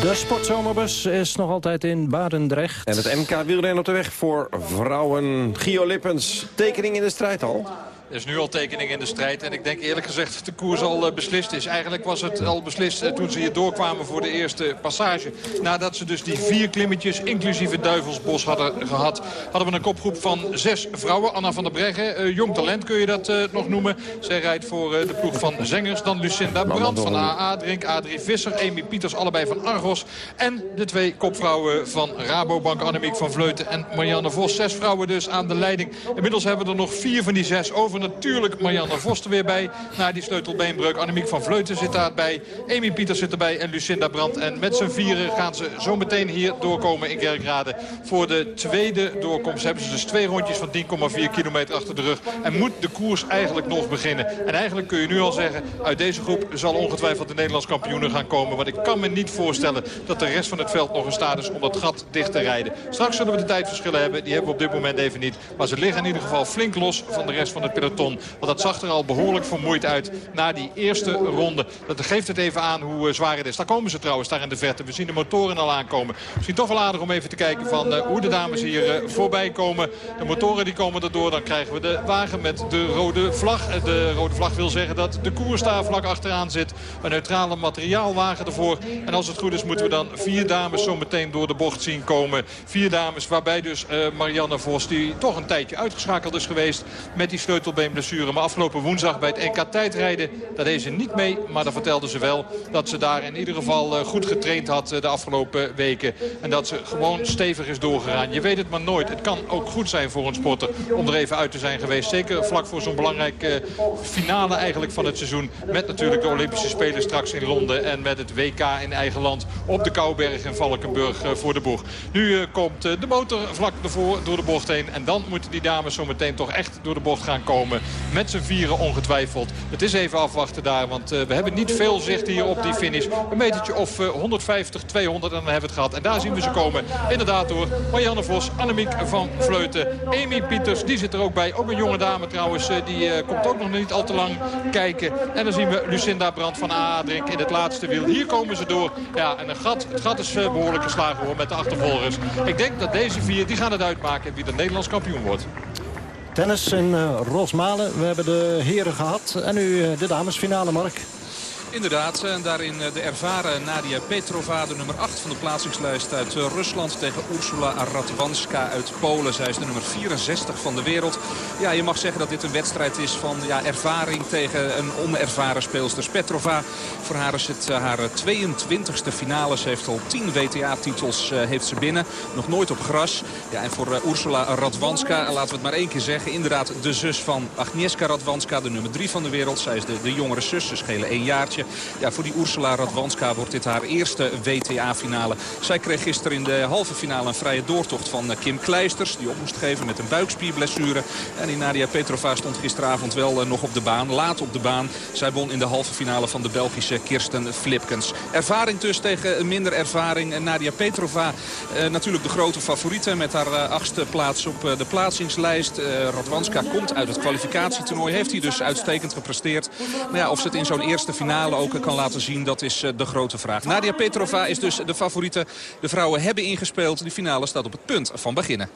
De sportzomerbus is nog altijd in Barendrecht. En het MK wielrennen op de weg voor vrouwen. Gio Lippens, tekening in de strijd al. Er is nu al tekening in de strijd. En ik denk eerlijk gezegd dat de koers al uh, beslist is. Eigenlijk was het al beslist uh, toen ze hier doorkwamen voor de eerste passage. Nadat ze dus die vier klimmetjes, inclusief het Duivelsbos, hadden gehad... hadden we een kopgroep van zes vrouwen. Anna van der Breggen, uh, jong talent kun je dat nog noemen. Zij rijdt voor de ploeg van Zengers. Dan Lucinda Brandt van AA, Drink, Adrie Visser, Amy Pieters, allebei van Argos. En de twee kopvrouwen van Rabobank, Annemiek van Vleuten en Marianne Vos. Zes vrouwen dus aan de leiding. Inmiddels hebben we er nog vier van die zes over natuurlijk Marianne Vos er weer bij. Na die sleutelbeenbreuk. Annemiek van Vleuten zit daarbij. Amy Pieters zit erbij en Lucinda Brandt. En met z'n vieren gaan ze zo meteen hier doorkomen in Kerkrade. Voor de tweede doorkomst hebben ze dus twee rondjes van 10,4 kilometer achter de rug. En moet de koers eigenlijk nog beginnen. En eigenlijk kun je nu al zeggen, uit deze groep zal ongetwijfeld de Nederlands kampioenen gaan komen. Want ik kan me niet voorstellen dat de rest van het veld nog in staat is om dat gat dicht te rijden. Straks zullen we de tijdverschillen hebben. Die hebben we op dit moment even niet. Maar ze liggen in ieder geval flink los van de rest van het peloton. Want dat zag er al behoorlijk vermoeid uit na die eerste ronde. Dat geeft het even aan hoe eh, zwaar het is. Daar komen ze trouwens, daar in de verte. We zien de motoren al aankomen. Misschien toch wel aardig om even te kijken van uh, hoe de dames hier uh, voorbij komen. De motoren die komen erdoor. Dan krijgen we de wagen met de rode vlag. De rode vlag wil zeggen dat de koers daar vlak achteraan zit. Een neutrale materiaalwagen ervoor. En als het goed is moeten we dan vier dames zo meteen door de bocht zien komen. Vier dames waarbij dus Marianne Vos die toch een tijdje uitgeschakeld is geweest met die sleutel enkelbeenblessure. Maar afgelopen woensdag bij het NK tijdrijden, daar deed ze niet mee. Maar dan vertelde ze wel dat ze daar in ieder geval goed getraind had de afgelopen weken. En dat ze gewoon stevig is doorgegaan. Je weet het maar nooit. Het kan ook goed zijn voor een sporter om er even uit te zijn geweest. Zeker vlak voor zo'n belangrijke finale eigenlijk van het seizoen. Met natuurlijk de Olympische Spelen straks in Londen. En met het WK in eigen land op de Kouberg in Valkenburg eh, voor de boeg. Nu eh, komt eh, de motor vlak ervoor door de bocht heen. En dan moeten die dames zo meteen toch echt door de bocht gaan komen. Met z'n vieren ongetwijfeld. Het is even afwachten daar, want we hebben niet veel zicht hier op die finish. Een metertje of 150, 200 en dan hebben we het gehad. En daar zien we ze komen. Inderdaad door Marianne Vos, Annemiek van Vleuten, Amy Pieters. Die zit er ook bij. Ook een jonge dame trouwens. Die komt ook nog niet al te lang kijken. En dan zien we Lucinda Brandt van AA Drink in het laatste wiel. Hier komen ze door. Ja, en een gat, het gat is behoorlijk geslagen hoor met de achtervolgers. Ik denk dat deze vier die gaan het uitmaken wie de Nederlands kampioen wordt. Tennis in uh, Rosmalen. We hebben de heren gehad. En nu uh, de damesfinale, Mark. Inderdaad, en daarin eh, de ervaren Nadia Petrova, de nummer 8 van de plaatsingslijst uit eh, Rusland tegen Ursula Radwanska uit Polen. Zij is de nummer 64 van de wereld. Ja, je mag zeggen dat dit een wedstrijd is van ja, ervaring tegen een onervaren speelster. Petrova, voor haar is het eh, haar 22e finale. Ze heeft al 10 WTA-titels heeft ze binnen. Nog nooit op gras. Ja, en voor Ursula Radwanska, laten we het maar één keer zeggen. Inderdaad de zus van Agnieszka Radwanska, de nummer 3 van de wereld. Zij is de, de jongere zus, ze schelen één jaartje. Ja, voor die Ursula Radwanska wordt dit haar eerste WTA-finale. Zij kreeg gisteren in de halve finale een vrije doortocht van eh, Kim Kleisters. Die op moest geven met een buikspierblessure. En die Nadia Petrova stond gisteravond wel eh, nog op de baan. Laat op de baan. Zij won in de halve finale van de Belgische Kirsten Flipkens. Ervaring dus tegen minder ervaring. Nadia Petrova eh, natuurlijk de grote favoriete met haar achtste plaats op de plaatsingslijst. Radwanska komt uit het kwalificatietoernooi. Heeft hij dus uitstekend gepresteerd. Maar ja, of ze het in zo'n eerste finale ook kan laten zien, dat is eh, de grote vraag. Nadia Petrova is dus de favoriete. De vrouwen hebben ingespeeld. De finale staat op het punt van beginnen.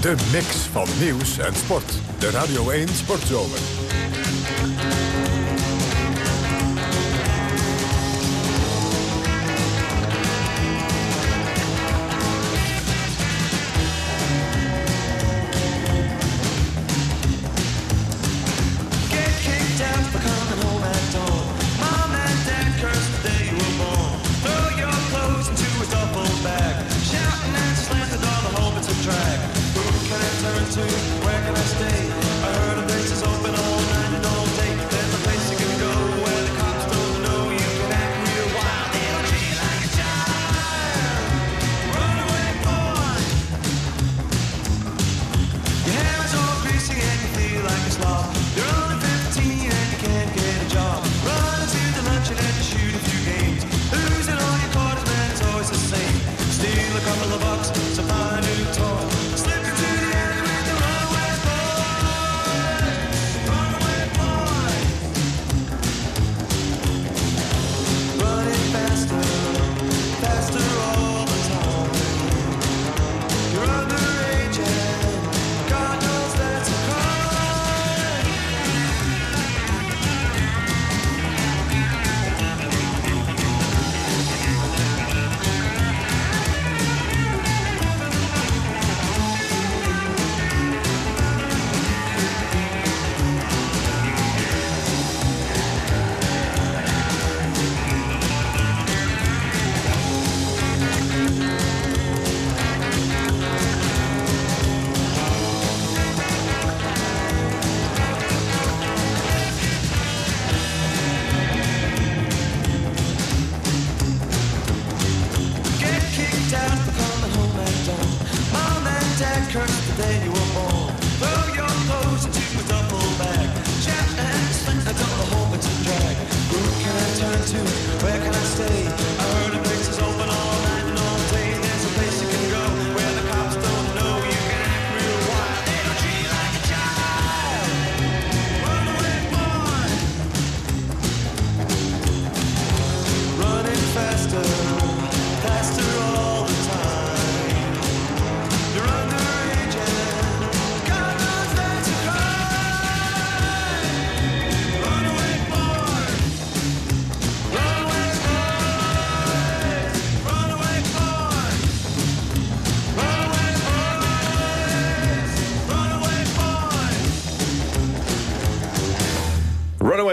De mix van nieuws en sport. De Radio 1 Sportzomer.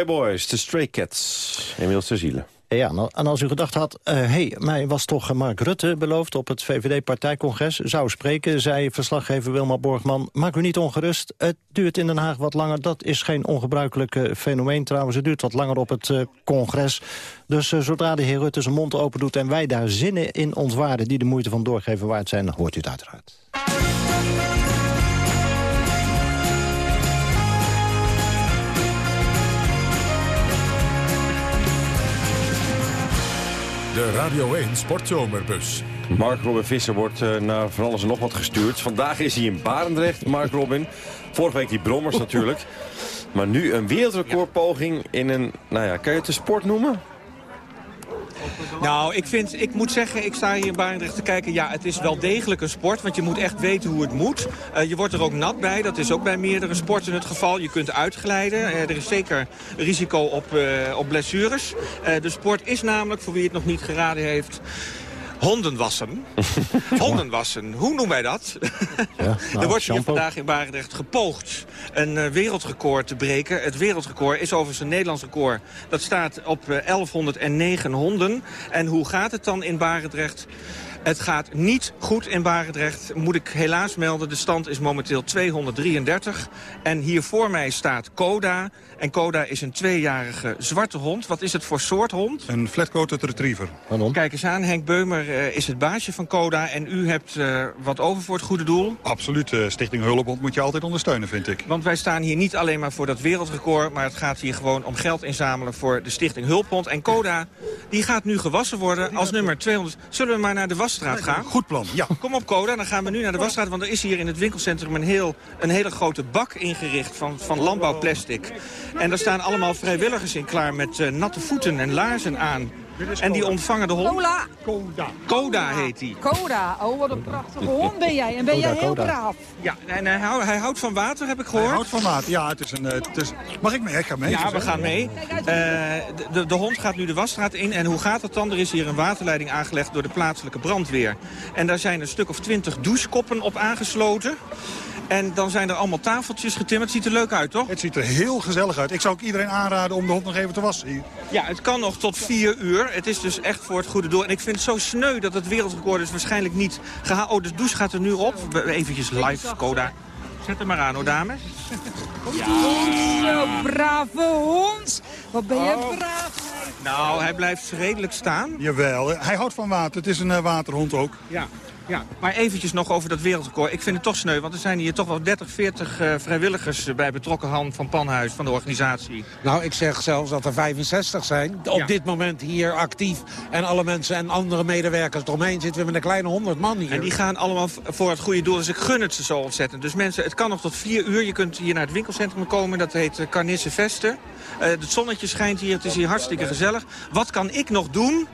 Boys, de Stray Cats. Inmiddels te zielen. Ja, nou, en als u gedacht had, hé, uh, hey, mij was toch Mark Rutte beloofd op het VVD-partijcongres, zou spreken, zei verslaggever Wilma Borgman, maak u niet ongerust, het duurt in Den Haag wat langer, dat is geen ongebruikelijk fenomeen trouwens, het duurt wat langer op het congres. Dus zodra de heer Rutte zijn mond open doet en wij daar zinnen in ontwaren die de moeite van doorgeven waard zijn, hoort u het uiteraard. De Radio 1 Sportzomerbus. Mark Robin Visser wordt uh, naar van alles en nog wat gestuurd. Vandaag is hij in Barendrecht, Mark Robin. Vorige week die Brommers natuurlijk. Maar nu een wereldrecordpoging in een... Nou ja, kan je het een sport noemen? Nou, ik, vind, ik moet zeggen, ik sta hier in Barendrecht te kijken. Ja, het is wel degelijk een sport, want je moet echt weten hoe het moet. Uh, je wordt er ook nat bij, dat is ook bij meerdere sporten het geval. Je kunt uitglijden, uh, er is zeker risico op, uh, op blessures. de sport is namelijk, voor wie het nog niet geraden heeft... Honden wassen. Honden wassen. Hoe noemen wij dat? Ja, nou, er wordt hier vandaag in Barendrecht gepoogd een uh, wereldrecord te breken. Het wereldrecord is overigens een Nederlands record. Dat staat op uh, 1109 honden. En hoe gaat het dan in Barendrecht? Het gaat niet goed in Barendrecht, moet ik helaas melden. De stand is momenteel 233. En hier voor mij staat Koda. En Koda is een tweejarige zwarte hond. Wat is het voor soort hond? Een flat-coated retriever. Kijk eens aan, Henk Beumer uh, is het baasje van Koda. En u hebt uh, wat over voor het goede doel? Absoluut. Uh, Stichting Hulpbond moet je altijd ondersteunen, vind ik. Want wij staan hier niet alleen maar voor dat wereldrecord... maar het gaat hier gewoon om geld inzamelen voor de Stichting Hulpbond. En Koda, die gaat nu gewassen worden als nummer 200. Zullen we maar naar de wasstraat gaan? Goed plan, ja. Kom op, Koda. Dan gaan we nu naar de wasstraat. Want er is hier in het winkelcentrum een, heel, een hele grote bak ingericht van, van landbouwplastic. En daar staan allemaal vrijwilligers in klaar met uh, natte voeten en laarzen aan. En die ontvangen de hond. Cola. Coda. Coda heet hij. Coda. Oh, wat een prachtige hond ben jij. En ben jij heel braaf. Ja, en hij, houdt, hij houdt van water, heb ik gehoord. Hij houdt van water, ja. Het is een, het is... Mag ik mee? Ik ga mee. Ja, we gaan mee. Uh, de, de, de, hond gaat nu de wasstraat in. En hoe gaat het dan? Er is hier een waterleiding aangelegd door de plaatselijke brandweer. En daar zijn een stuk of twintig douchekoppen op aangesloten. En dan zijn er allemaal tafeltjes getimmerd. Het ziet er leuk uit, toch? Het ziet er heel gezellig uit. Ik zou ook iedereen aanraden om de hond nog even te wassen hier. Ja, het kan nog tot vier uur. Het is dus echt voor het goede doel. En ik vind het zo sneu dat het wereldrecord is waarschijnlijk niet gehaald. Oh, de douche gaat er nu op. Eventjes live, Coda. Zet hem maar aan, hoor, dames. Ja. brave hond. Wat ben je oh. braaf. Nou, hij blijft redelijk staan. Jawel, hij houdt van water. Het is een uh, waterhond ook. Ja. Ja, maar eventjes nog over dat wereldrecord. Ik vind het toch sneu, want er zijn hier toch wel 30, 40 uh, vrijwilligers bij betrokken hand van Panhuis, van de organisatie. Nou, ik zeg zelfs dat er 65 zijn. Op ja. dit moment hier actief. En alle mensen en andere medewerkers eromheen zitten we met een kleine 100 man hier. En die gaan allemaal voor het goede doel. Dus ik gun het ze zo ontzettend. Dus mensen, het kan nog tot 4 uur. Je kunt hier naar het winkelcentrum komen. Dat heet uh, Carnisse Vesten. Uh, het zonnetje schijnt hier. Het is hier hartstikke gezellig. Wat kan ik nog doen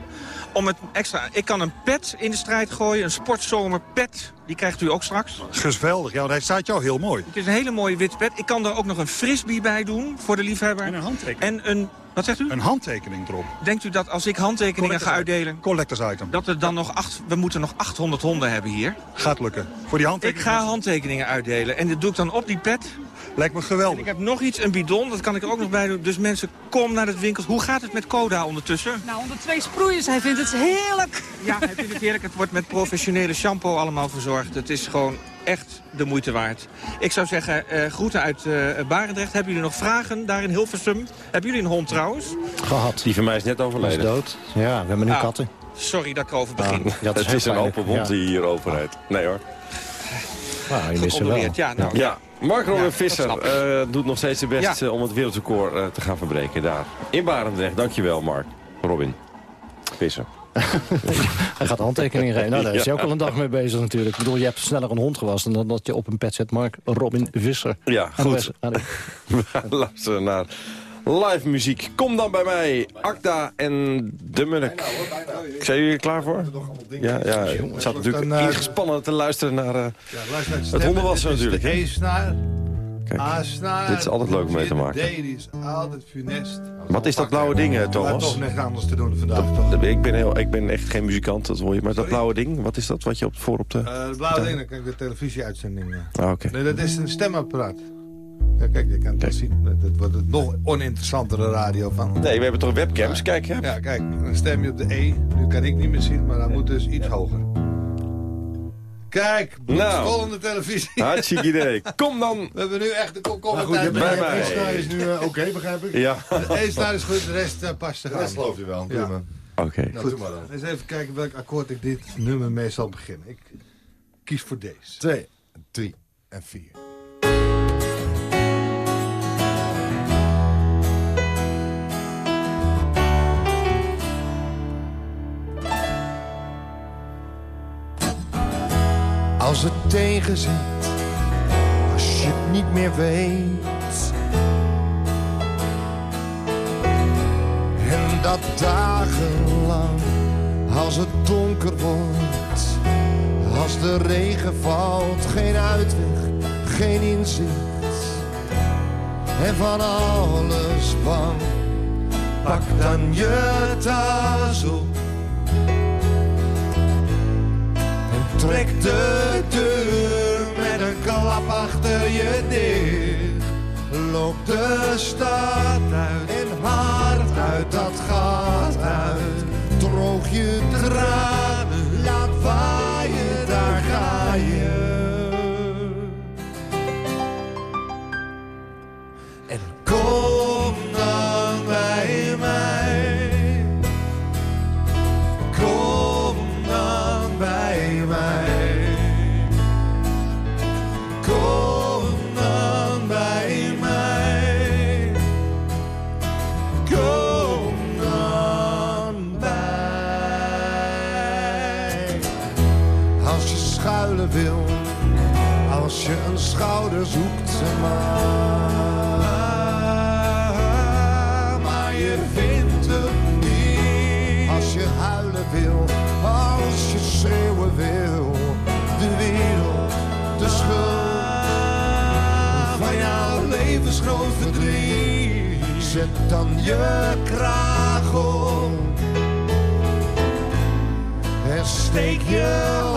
om het extra... Ik kan een pet in de strijd gooien, een sportzomer pet. Die krijgt u ook straks. Geweldig, ja, hij staat jou heel mooi. Het is een hele mooie wit pet. Ik kan daar ook nog een frisbee bij doen voor de liefhebber. En een handtekening. En een... Wat zegt u? Een handtekening erop. Denkt u dat als ik handtekeningen ga uitdelen... Collectors item. Dat er dan nog acht... We moeten nog 800 honden hebben hier. Gaat lukken. Voor die handtekeningen... Ik ga handtekeningen uitdelen. En dat doe ik dan op die pet. Lijkt me geweldig. En ik heb nog iets, een bidon, dat kan ik er ook nog bij doen. Dus mensen, kom naar het winkel. Hoe gaat het met Coda ondertussen? Nou, onder twee sproeiers, hij vindt het heerlijk. Ja, hij vindt het heerlijk. Het wordt met professionele shampoo allemaal verzorgd. Het is gewoon echt de moeite waard. Ik zou zeggen, uh, groeten uit uh, Barendrecht. Hebben jullie nog vragen daar in Hilversum? Hebben jullie een hond trouwens? Gehad. Die van mij is net overleden. Is dood. Ja, we hebben nu ah, katten. Sorry dat ik erover begin. Ah, ja, het is, een open wond die hier overheid. Nee hoor. Nou, je mist wel. Ja, nou, ja. Robin ja, Visser uh, doet nog steeds zijn best ja. om het wereldrecord uh, te gaan verbreken daar. In Barendrecht. Dankjewel, Mark. Robin Visser. hij gaat handtekeningen geven. Nou, daar is hij ook al een dag mee bezig natuurlijk. Ik bedoel, je hebt sneller een hond gewassen dan dat je op een pet zet. Mark Robin Visser. Ja, goed. We gaan luisteren naar live muziek. Kom dan bij mij, Akda en de Munnik. Zijn jullie er klaar voor? Ja, ja. Het zat natuurlijk ingespannen te luisteren naar uh, het hondenwassen natuurlijk. Kijk, dit is altijd leuk om mee te maken. Wat is dat blauwe ding, eh, Thomas? toch niks anders te doen vandaag, toch? Ik ben, heel, ik ben echt geen muzikant, dat hoor je. Maar dat blauwe ding, wat is dat wat je op, voor op de... Uh, het blauwe ding, dan kijk ik de televisieuitzending. Ah, oké. Nee, dat is een stemapparaat. Ja, kijk, je kan het zien. Dat wordt het nog oninteressantere radio van. Nee, we hebben toch webcams? Kijk, hè? Ja, kijk, dan stem je op de E. Nu kan ik niet meer zien, maar dan moet dus iets hoger. Kijk, volgende televisie. Hartstikke idee. Kom dan. We hebben nu echt de komkommer nou goed, bij mij. Is nu uh, oké, begrijp ik? Ja. De e is goed, de rest uh, past er geloof je wel. Ja. Oké. Okay. Nou, goed. maar dan. Eens even kijken welk akkoord ik dit nummer mee zal beginnen. Ik kies voor deze. Twee, drie en vier. Als het tegenzit, als je het niet meer weet. En dat dagenlang, als het donker wordt. Als de regen valt, geen uitweg, geen inzicht. En van alles bang, pak dan je tas op Trek de deur met een klap achter je dicht. Loop de stad uit en hard uit, dat gaat uit. Droog je tranen, laat waaien, daar ga je. En kom schouder zoekt, ze maar. Maar je vindt hem niet. Als je huilen wil, als je schreeuwen wil, de wereld, de schuld van jouw levensgroot verdriet. Zet dan je kraag op en steek je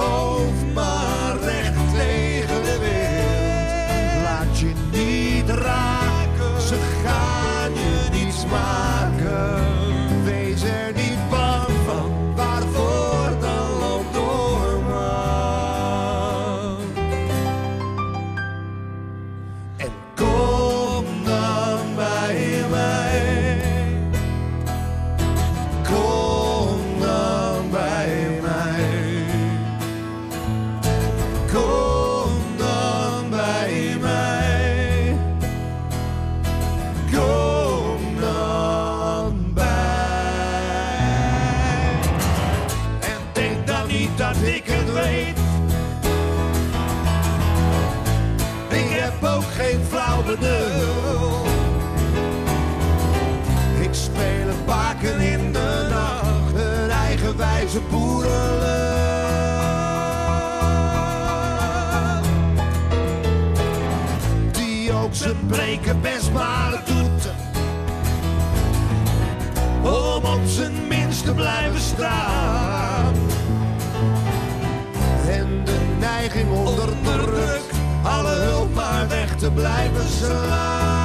Die ook zijn breken best maar doet. Om op zijn minst te blijven staan. En de neiging onder druk, alle hulp maar weg te blijven slaan.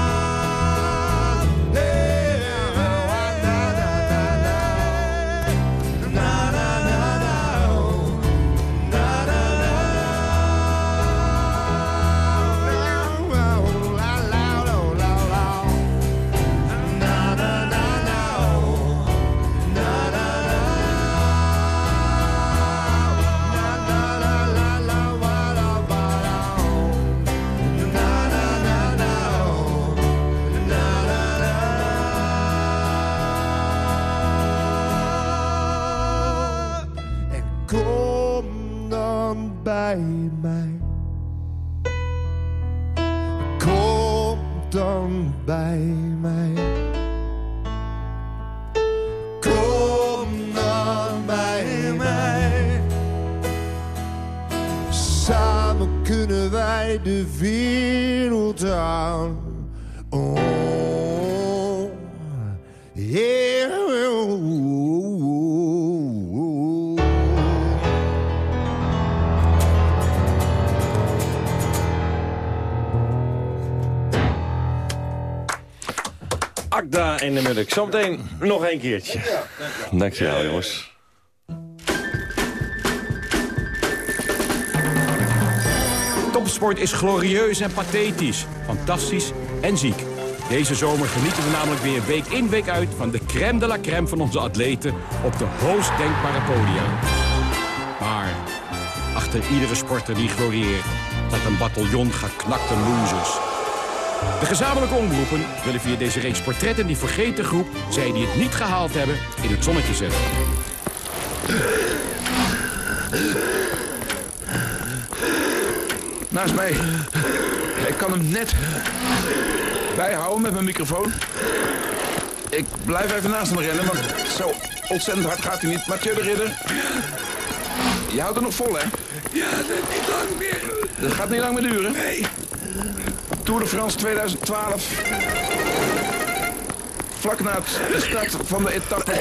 Bij mij. Kom dan bij mij. Kom dan bij mij. Samen kunnen wij de wereld aan. En de Mulk. Zometeen nog een keertje. Dankjewel, jongens. Topsport is glorieus en pathetisch, fantastisch en ziek. Deze zomer genieten we namelijk weer week in week uit... van de crème de la crème van onze atleten op de hoogst denkbare podia. Maar achter iedere sporter die glorieert... staat een bataljon geknakte losers. De gezamenlijke omroepen willen via deze reeks portretten... die vergeten groep, zij die het niet gehaald hebben, in het zonnetje zetten. Naast mij. Ik kan hem net bijhouden met mijn microfoon. Ik blijf even naast hem rennen, want zo ontzettend hard gaat hij niet. Mathieu de Ridder. Je houdt er nog vol, hè? Ja, dat is niet lang meer. Dat gaat niet lang meer duren? Nee. Tour de France 2012. Vlak na de start van de etappe.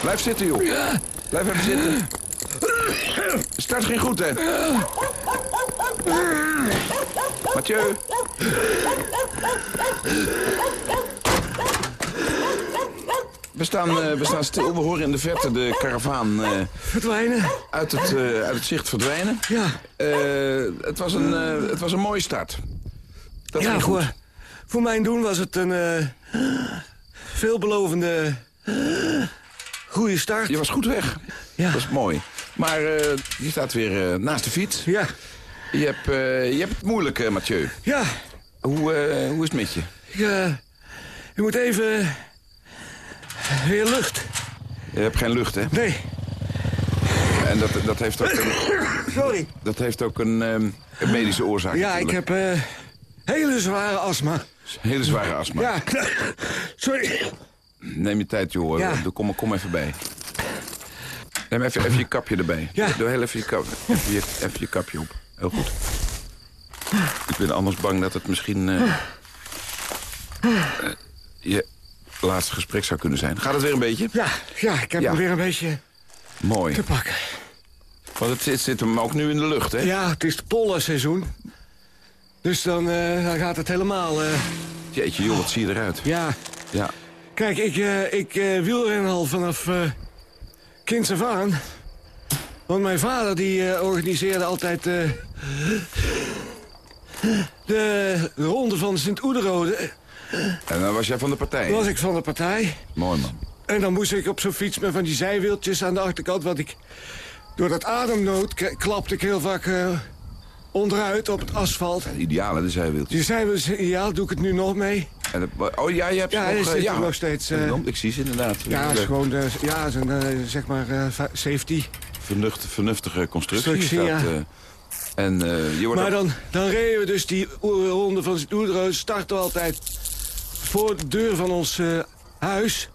Blijf zitten, joh. Blijf even zitten. Start ging goed, hè? Mathieu. We staan, uh, we staan stil. We horen in de verte de karavaan... Uh, verdwijnen. Uit het, uh, uit het zicht verdwijnen. Ja. het, was een, het was een mooie start. Dat ja, voor, voor mijn doen was het een veelbelovende goede start. Je was goed weg. Ja. Dat is mooi. Maar je staat weer naast de fiets. Ja. Je hebt, je hebt het moeilijk, Mathieu. Ja. Hoe, hoe is het met je? Ja, je moet even Weer lucht. Je hebt geen lucht, hè? Nee. En dat, dat heeft ook een... Sorry. Dat heeft ook een, um, een medische oorzaak. Ja, ik heb uh, hele zware astma. Hele zware astma? Ja. Sorry. Neem je tijd, joh. Ja. Kom, kom even bij. Neem even, even je kapje erbij. Ja. Doe heel even je, kap, even, je, even je kapje op. Heel goed. Ik ben anders bang dat het misschien... Uh, uh, je, laatste gesprek zou kunnen zijn. Gaat het weer een beetje? Ja, ja ik heb hem weer een beetje Mooi. te pakken. Want het zit, zit hem ook nu in de lucht, hè? Ja, het is het pollenseizoen. Dus dan, uh, dan gaat het helemaal... Uh... Jeetje, joh, wat zie je eruit? Ja. ja. Kijk, ik, uh, ik wielren al vanaf kinds af aan. Want mijn vader die organiseerde altijd... de ronde van Sint-Oederode en dan was jij van de partij? Dan was ik van de partij. Mooi, man. En dan moest ik op zo'n fiets met van die zijwieltjes aan de achterkant... want ik, door dat ademnood klapte ik heel vaak uh, onderuit op het asfalt. Ja, ideaal, hè, de zijwieltjes. Die zijwieltjes, ideaal, doe ik het nu nog mee. En oh ja, je hebt ja, nog... Uh, ja, nog steeds... Uh, ik zie ze inderdaad. Ja, is gewoon de, ja, is een, zeg maar safety. Vernuft, vernuftige constructie. Ja. en, je wordt maar dan, dan reden we dus die ronde van Oederoos starten we altijd voor de deur van ons uh, huis.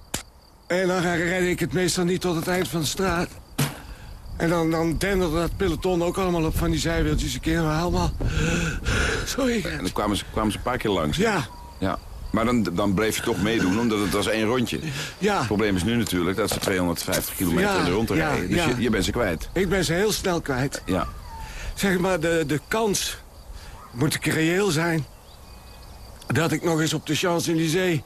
En dan red ik het meestal niet tot het eind van de straat. En dan, dan denderde dat peloton ook allemaal op van die zijwieltjes een keer allemaal. Sorry. En dan kwamen ze, kwamen ze een paar keer langs. Ja. ja. Maar dan, dan bleef je toch meedoen, omdat het was één rondje. Ja. Het probleem is nu natuurlijk dat ze 250 kilometer ja, in de rond rijden. Ja, dus ja. Je, je, bent ze kwijt. Ik ben ze heel snel kwijt. Ja. Zeg maar, de, de kans moet ik reëel zijn dat ik nog eens op de Champs-Élysées...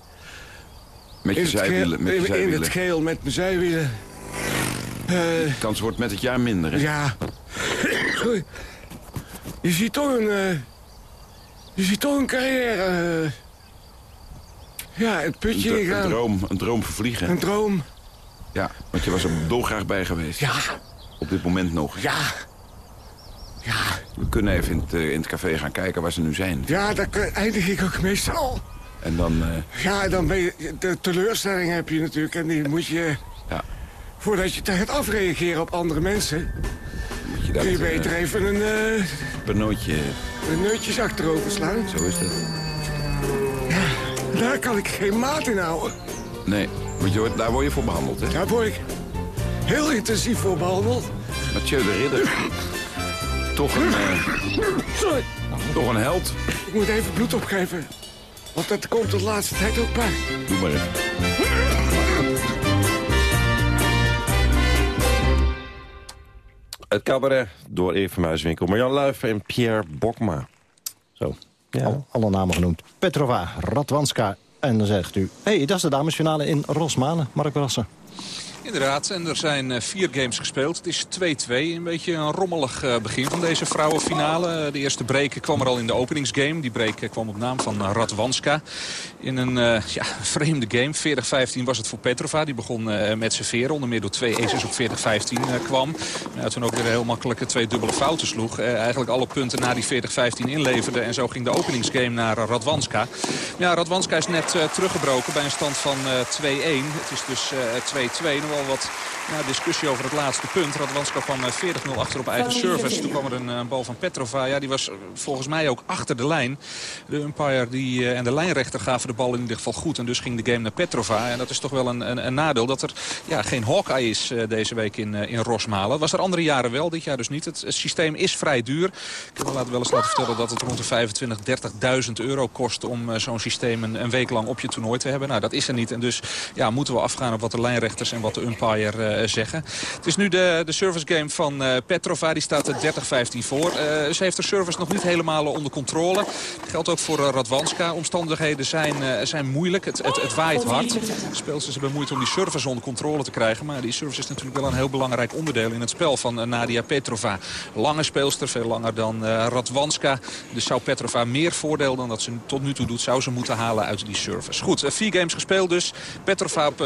Met je zijwielen? Met je zijwielen. In het geel met mijn zijwielen. Uh, de kans wordt met het jaar minder, hè? Ja. Sorry. Je ziet toch een... Uh, je ziet toch een carrière... Uh, ja, het putje een, een droom, een droom vervliegen. Een droom. Ja, want je was er dolgraag bij geweest. Ja. Op dit moment nog. Ja. Ja. We kunnen even in het, in het café gaan kijken waar ze nu zijn. Ja, daar eindig ik ook meestal. En dan... Uh... Ja, dan ben je... De teleurstelling heb je natuurlijk. En die moet je... Ja. Voordat je gaat afreageren op andere mensen... Moet je, dat, kun je beter uh, even een... Uh, Benootje... Een neutjes achterover slaan. Zo is dat. Ja, daar kan ik geen maat in houden. Nee, want je, daar word je voor behandeld, hè? Daar word ik heel intensief voor behandeld. Mathieu de Ridder toch een... Uh, Sorry. Toch een held. Ik moet even bloed opgeven. Want dat komt de laatste tijd ook bij. Doe maar even. Het cabaret door Eve Muiswinkel, Marjan Luif en Pierre Bokma. Zo, ja. alle namen genoemd. Petrova, Radwanska, En dan zegt u, hé, hey, dat is de damesfinale in Rosmalen. Mark Brassen. Inderdaad, en er zijn eh, vier games gespeeld. Het is 2-2. Een beetje een rommelig eh, begin van deze vrouwenfinale. De eerste break kwam er al in de openingsgame. Die break kwam op naam van Radwanska. In een uh, ja, vreemde game. 40-15 was het voor Petrova. Die begon met serveren. Onder meer door twee aces op 40-15 kwam. Toen ook weer heel makkelijk twee dubbele fouten sloeg. eigenlijk alle punten na die 40-15 inleverde. En zo ging de openingsgame naar Radwanska. Ja, Radwanska is net teruggebroken bij een stand van 2-1. Het is dus 2-2 wel wat ja, discussie over het laatste punt. Radwanska kwam 40-0 achter op eigen service. Toen kwam er een, een, bal van Petrova. Ja, die was eh, volgens mij ook achter de lijn. De umpire die, en de lijnrechter gaven de bal in ieder geval goed. En dus ging de game naar Petrova. En dat is toch wel een, een, een nadeel dat er ja, geen Hawkeye is deze week in, in Rosmalen. Was er andere jaren wel, dit jaar dus niet. Het, het systeem is vrij duur. Ik heb wel eens laten vertellen dat het rond de 25, 30.000 euro kost... om zo'n systeem een, een, week lang op je toernooi te hebben. Nou, dat is er niet. En dus ja, moeten we afgaan op wat de lijnrechters en wat de umpire zeggen. Het is nu de, de service game van uh, Petrova. Die staat 30-15 voor. Uh, ze heeft de service nog niet helemaal onder controle. Dat geldt ook voor Radwanska. Omstandigheden zijn, zijn moeilijk. Het, het, het waait hard. Speelsters hebben moeite om die service onder controle te krijgen. Maar die service is natuurlijk wel een heel belangrijk onderdeel in het spel van Nadia Petrova. Lange speelster, veel langer dan Radwanska. Dus zou Petrova meer voordeel dan dat ze tot nu toe doet... zou ze moeten halen uit die service. Goed, vier games gespeeld dus. Petrova op 40-15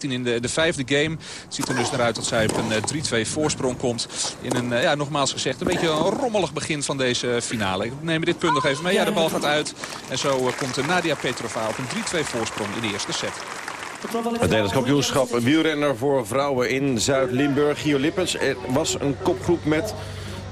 in de, de vijfde game. Het ziet er dus naar uit dat zij op een 3-2 eh, voorsprong komt. In een, eh, ja, nogmaals gezegd, een beetje een rommelig begin van deze finale. Ik neem dit punt nog even mee. Ja, de bal gaat uit. En zo eh, komt Nadia Petrova op een 3-2 voorsprong in de eerste set. Het Nederlands kampioenschap wielrenner voor vrouwen in Zuid-Limburg. Gio er was een kopgroep met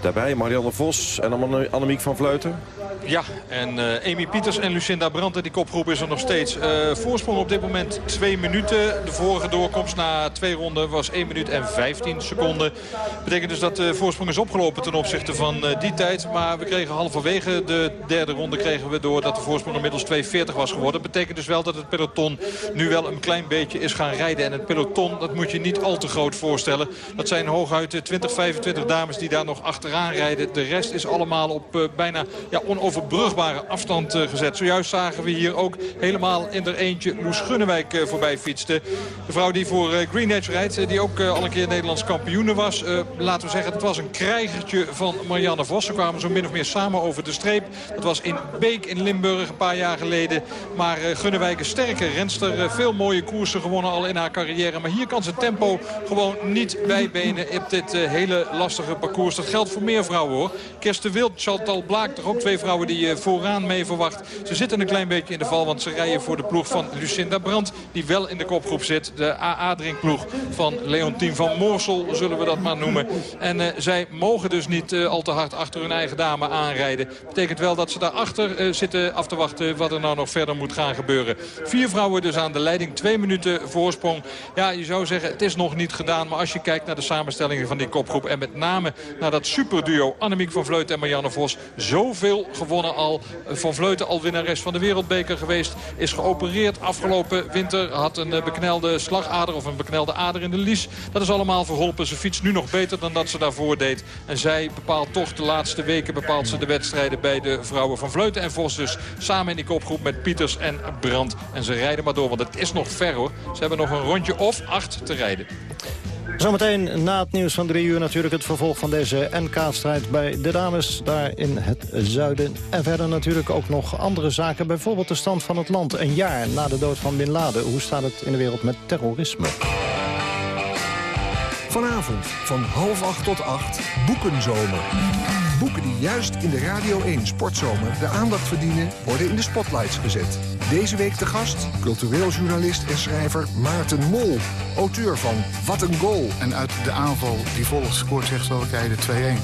daarbij Marianne Vos en Annemiek van Vleuten. Ja, en uh, Amy Pieters en Lucinda Brandt, die kopgroep is er nog steeds. Uh, voorsprong op dit moment 2 minuten. De vorige doorkomst na twee ronden was 1 minuut en 15 seconden. Betekent dus dat de voorsprong is opgelopen ten opzichte van uh, die tijd. Maar we kregen halverwege de derde ronde kregen we door dat de voorsprong inmiddels 2.40 was geworden. Betekent dus wel dat het peloton nu wel een klein beetje is gaan rijden. En het peloton, dat moet je niet al te groot voorstellen. Dat zijn hooguit 20, 25 dames die daar nog achteraan rijden. De rest is allemaal op bijna ja, onoverzichtelijk overbrugbare afstand eh, gezet. Zojuist zagen we hier ook helemaal in er eentje Loes Gunnewijk eh, voorbij fietste. De vrouw die voor eh, Green Edge rijdt, die ook al een keer Nederlands kampioene was. laten we zeggen, het was een krijgertje van Marianne Vos. Ze kwamen zo min of meer samen over de streep. Dat was in Beek in Limburg een paar jaar geleden. Maar Gunnewijk een sterke renster. Veel mooie koersen gewonnen al in haar carrière. Maar hier kan ze tempo gewoon niet bijbenen op dit hele lastige parcours. Dat geldt voor meer vrouwen hoor. Kirsten Wild, Chantal Blaak, toch ook twee vrouwen die je vooraan mee verwacht. Ze zitten een klein beetje in de val, want ze rijden voor de ploeg van Lucinda Brandt. Die wel in de kopgroep zit. De AA-drinkploeg van Leontien van Moorsel, zullen we dat maar noemen. En uh, zij mogen dus niet uh, al te hard achter hun eigen dame aanrijden. Betekent wel dat ze daarachter uh, zitten af te wachten wat er nou nog verder moet gaan gebeuren. Vier vrouwen dus aan de leiding. Twee minuten voorsprong. Ja, je zou zeggen het is nog niet gedaan. Maar als je kijkt naar de samenstellingen van die kopgroep... en met name naar dat superduo Annemiek van Vleut en Marianne Vos... zoveel gewonnen al. Van Vleuten al winnares van de Wereldbeker geweest. Is geopereerd afgelopen winter. Had een eh, beknelde slagader of een beknelde ader in de lies. Dat is allemaal verholpen. Ze fietst nu nog beter dan dat ze daarvoor deed. En zij bepaalt toch de laatste weken bepaalt ze de wedstrijden bij de vrouwen van Vleuten en Vos. Dus samen in die kopgroep met Pieters en Brand. En ze rijden maar door, want het is nog ver hoor. Ze hebben nog een rondje of acht te rijden. Zometeen na het nieuws van drie uur natuurlijk het vervolg van deze NK-strijd bij de dames daar in het zuiden. En verder natuurlijk ook nog andere zaken, bijvoorbeeld de stand van het land een jaar na de dood van Bin Laden. Hoe staat het in de wereld met terrorisme? Vanavond van half acht tot acht, Boekenzomer. Boeken die juist in de Radio 1 Sportzomer de aandacht verdienen... worden in de spotlights gezet. Deze week de gast, cultureel journalist en schrijver Maarten Mol. Auteur van Wat een Goal. En uit de aanval die volgt scoort Tsjechoslowakije de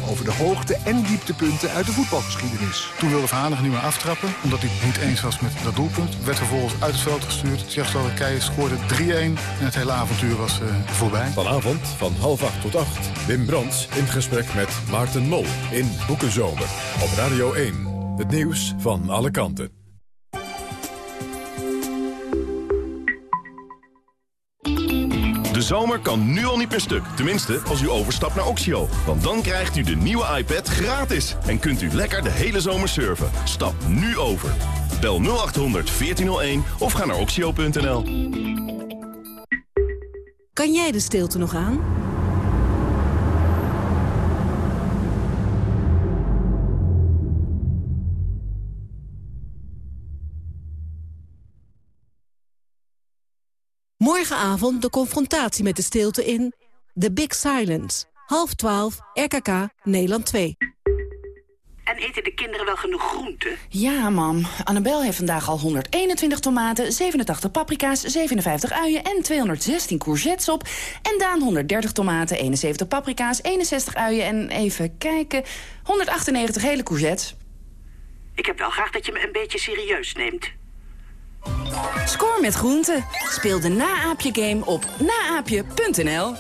2-1. Over de hoogte- en dieptepunten uit de voetbalgeschiedenis. Toen wilde Verhanig niet meer aftrappen, omdat hij het niet eens was met dat doelpunt. Werd vervolgens uit het veld gestuurd. Tsjechoslowakije scoorde 3-1 en het hele avontuur was uh, voorbij. Vanavond van half acht tot acht. Wim Brands in gesprek met Maarten Mol in Boekenzomer. Op Radio 1. Het nieuws van alle kanten. De zomer kan nu al niet per stuk. Tenminste, als u overstapt naar Oxio. Want dan krijgt u de nieuwe iPad gratis. En kunt u lekker de hele zomer surfen. Stap nu over. Bel 0800 1401 of ga naar oxio.nl. Kan jij de stilte nog aan? Morgenavond de confrontatie met de stilte in The Big Silence. Half 12, RKK, Nederland 2. En eten de kinderen wel genoeg groenten? Ja, mam. Annabel heeft vandaag al 121 tomaten, 87 paprika's, 57 uien en 216 courgettes op. En Daan 130 tomaten, 71 paprika's, 61 uien en even kijken... 198 hele courgettes. Ik heb wel graag dat je me een beetje serieus neemt. Score met groenten. Speel de Naaapje-game op naaapje.nl.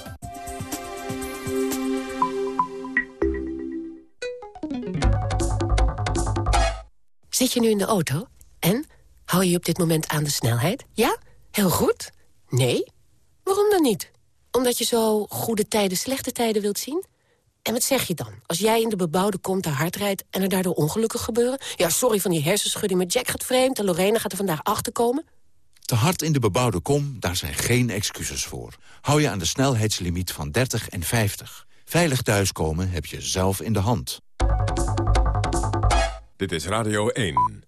Zit je nu in de auto? En? Hou je op dit moment aan de snelheid? Ja? Heel goed? Nee? Waarom dan niet? Omdat je zo goede tijden, slechte tijden wilt zien? En wat zeg je dan? Als jij in de bebouwde kom te hard rijdt en er daardoor ongelukken gebeuren? Ja, sorry van die hersenschudding, maar Jack gaat vreemd en Lorena gaat er vandaag achter komen. Te hard in de bebouwde kom, daar zijn geen excuses voor. Hou je aan de snelheidslimiet van 30 en 50. Veilig thuiskomen heb je zelf in de hand. Dit is Radio 1.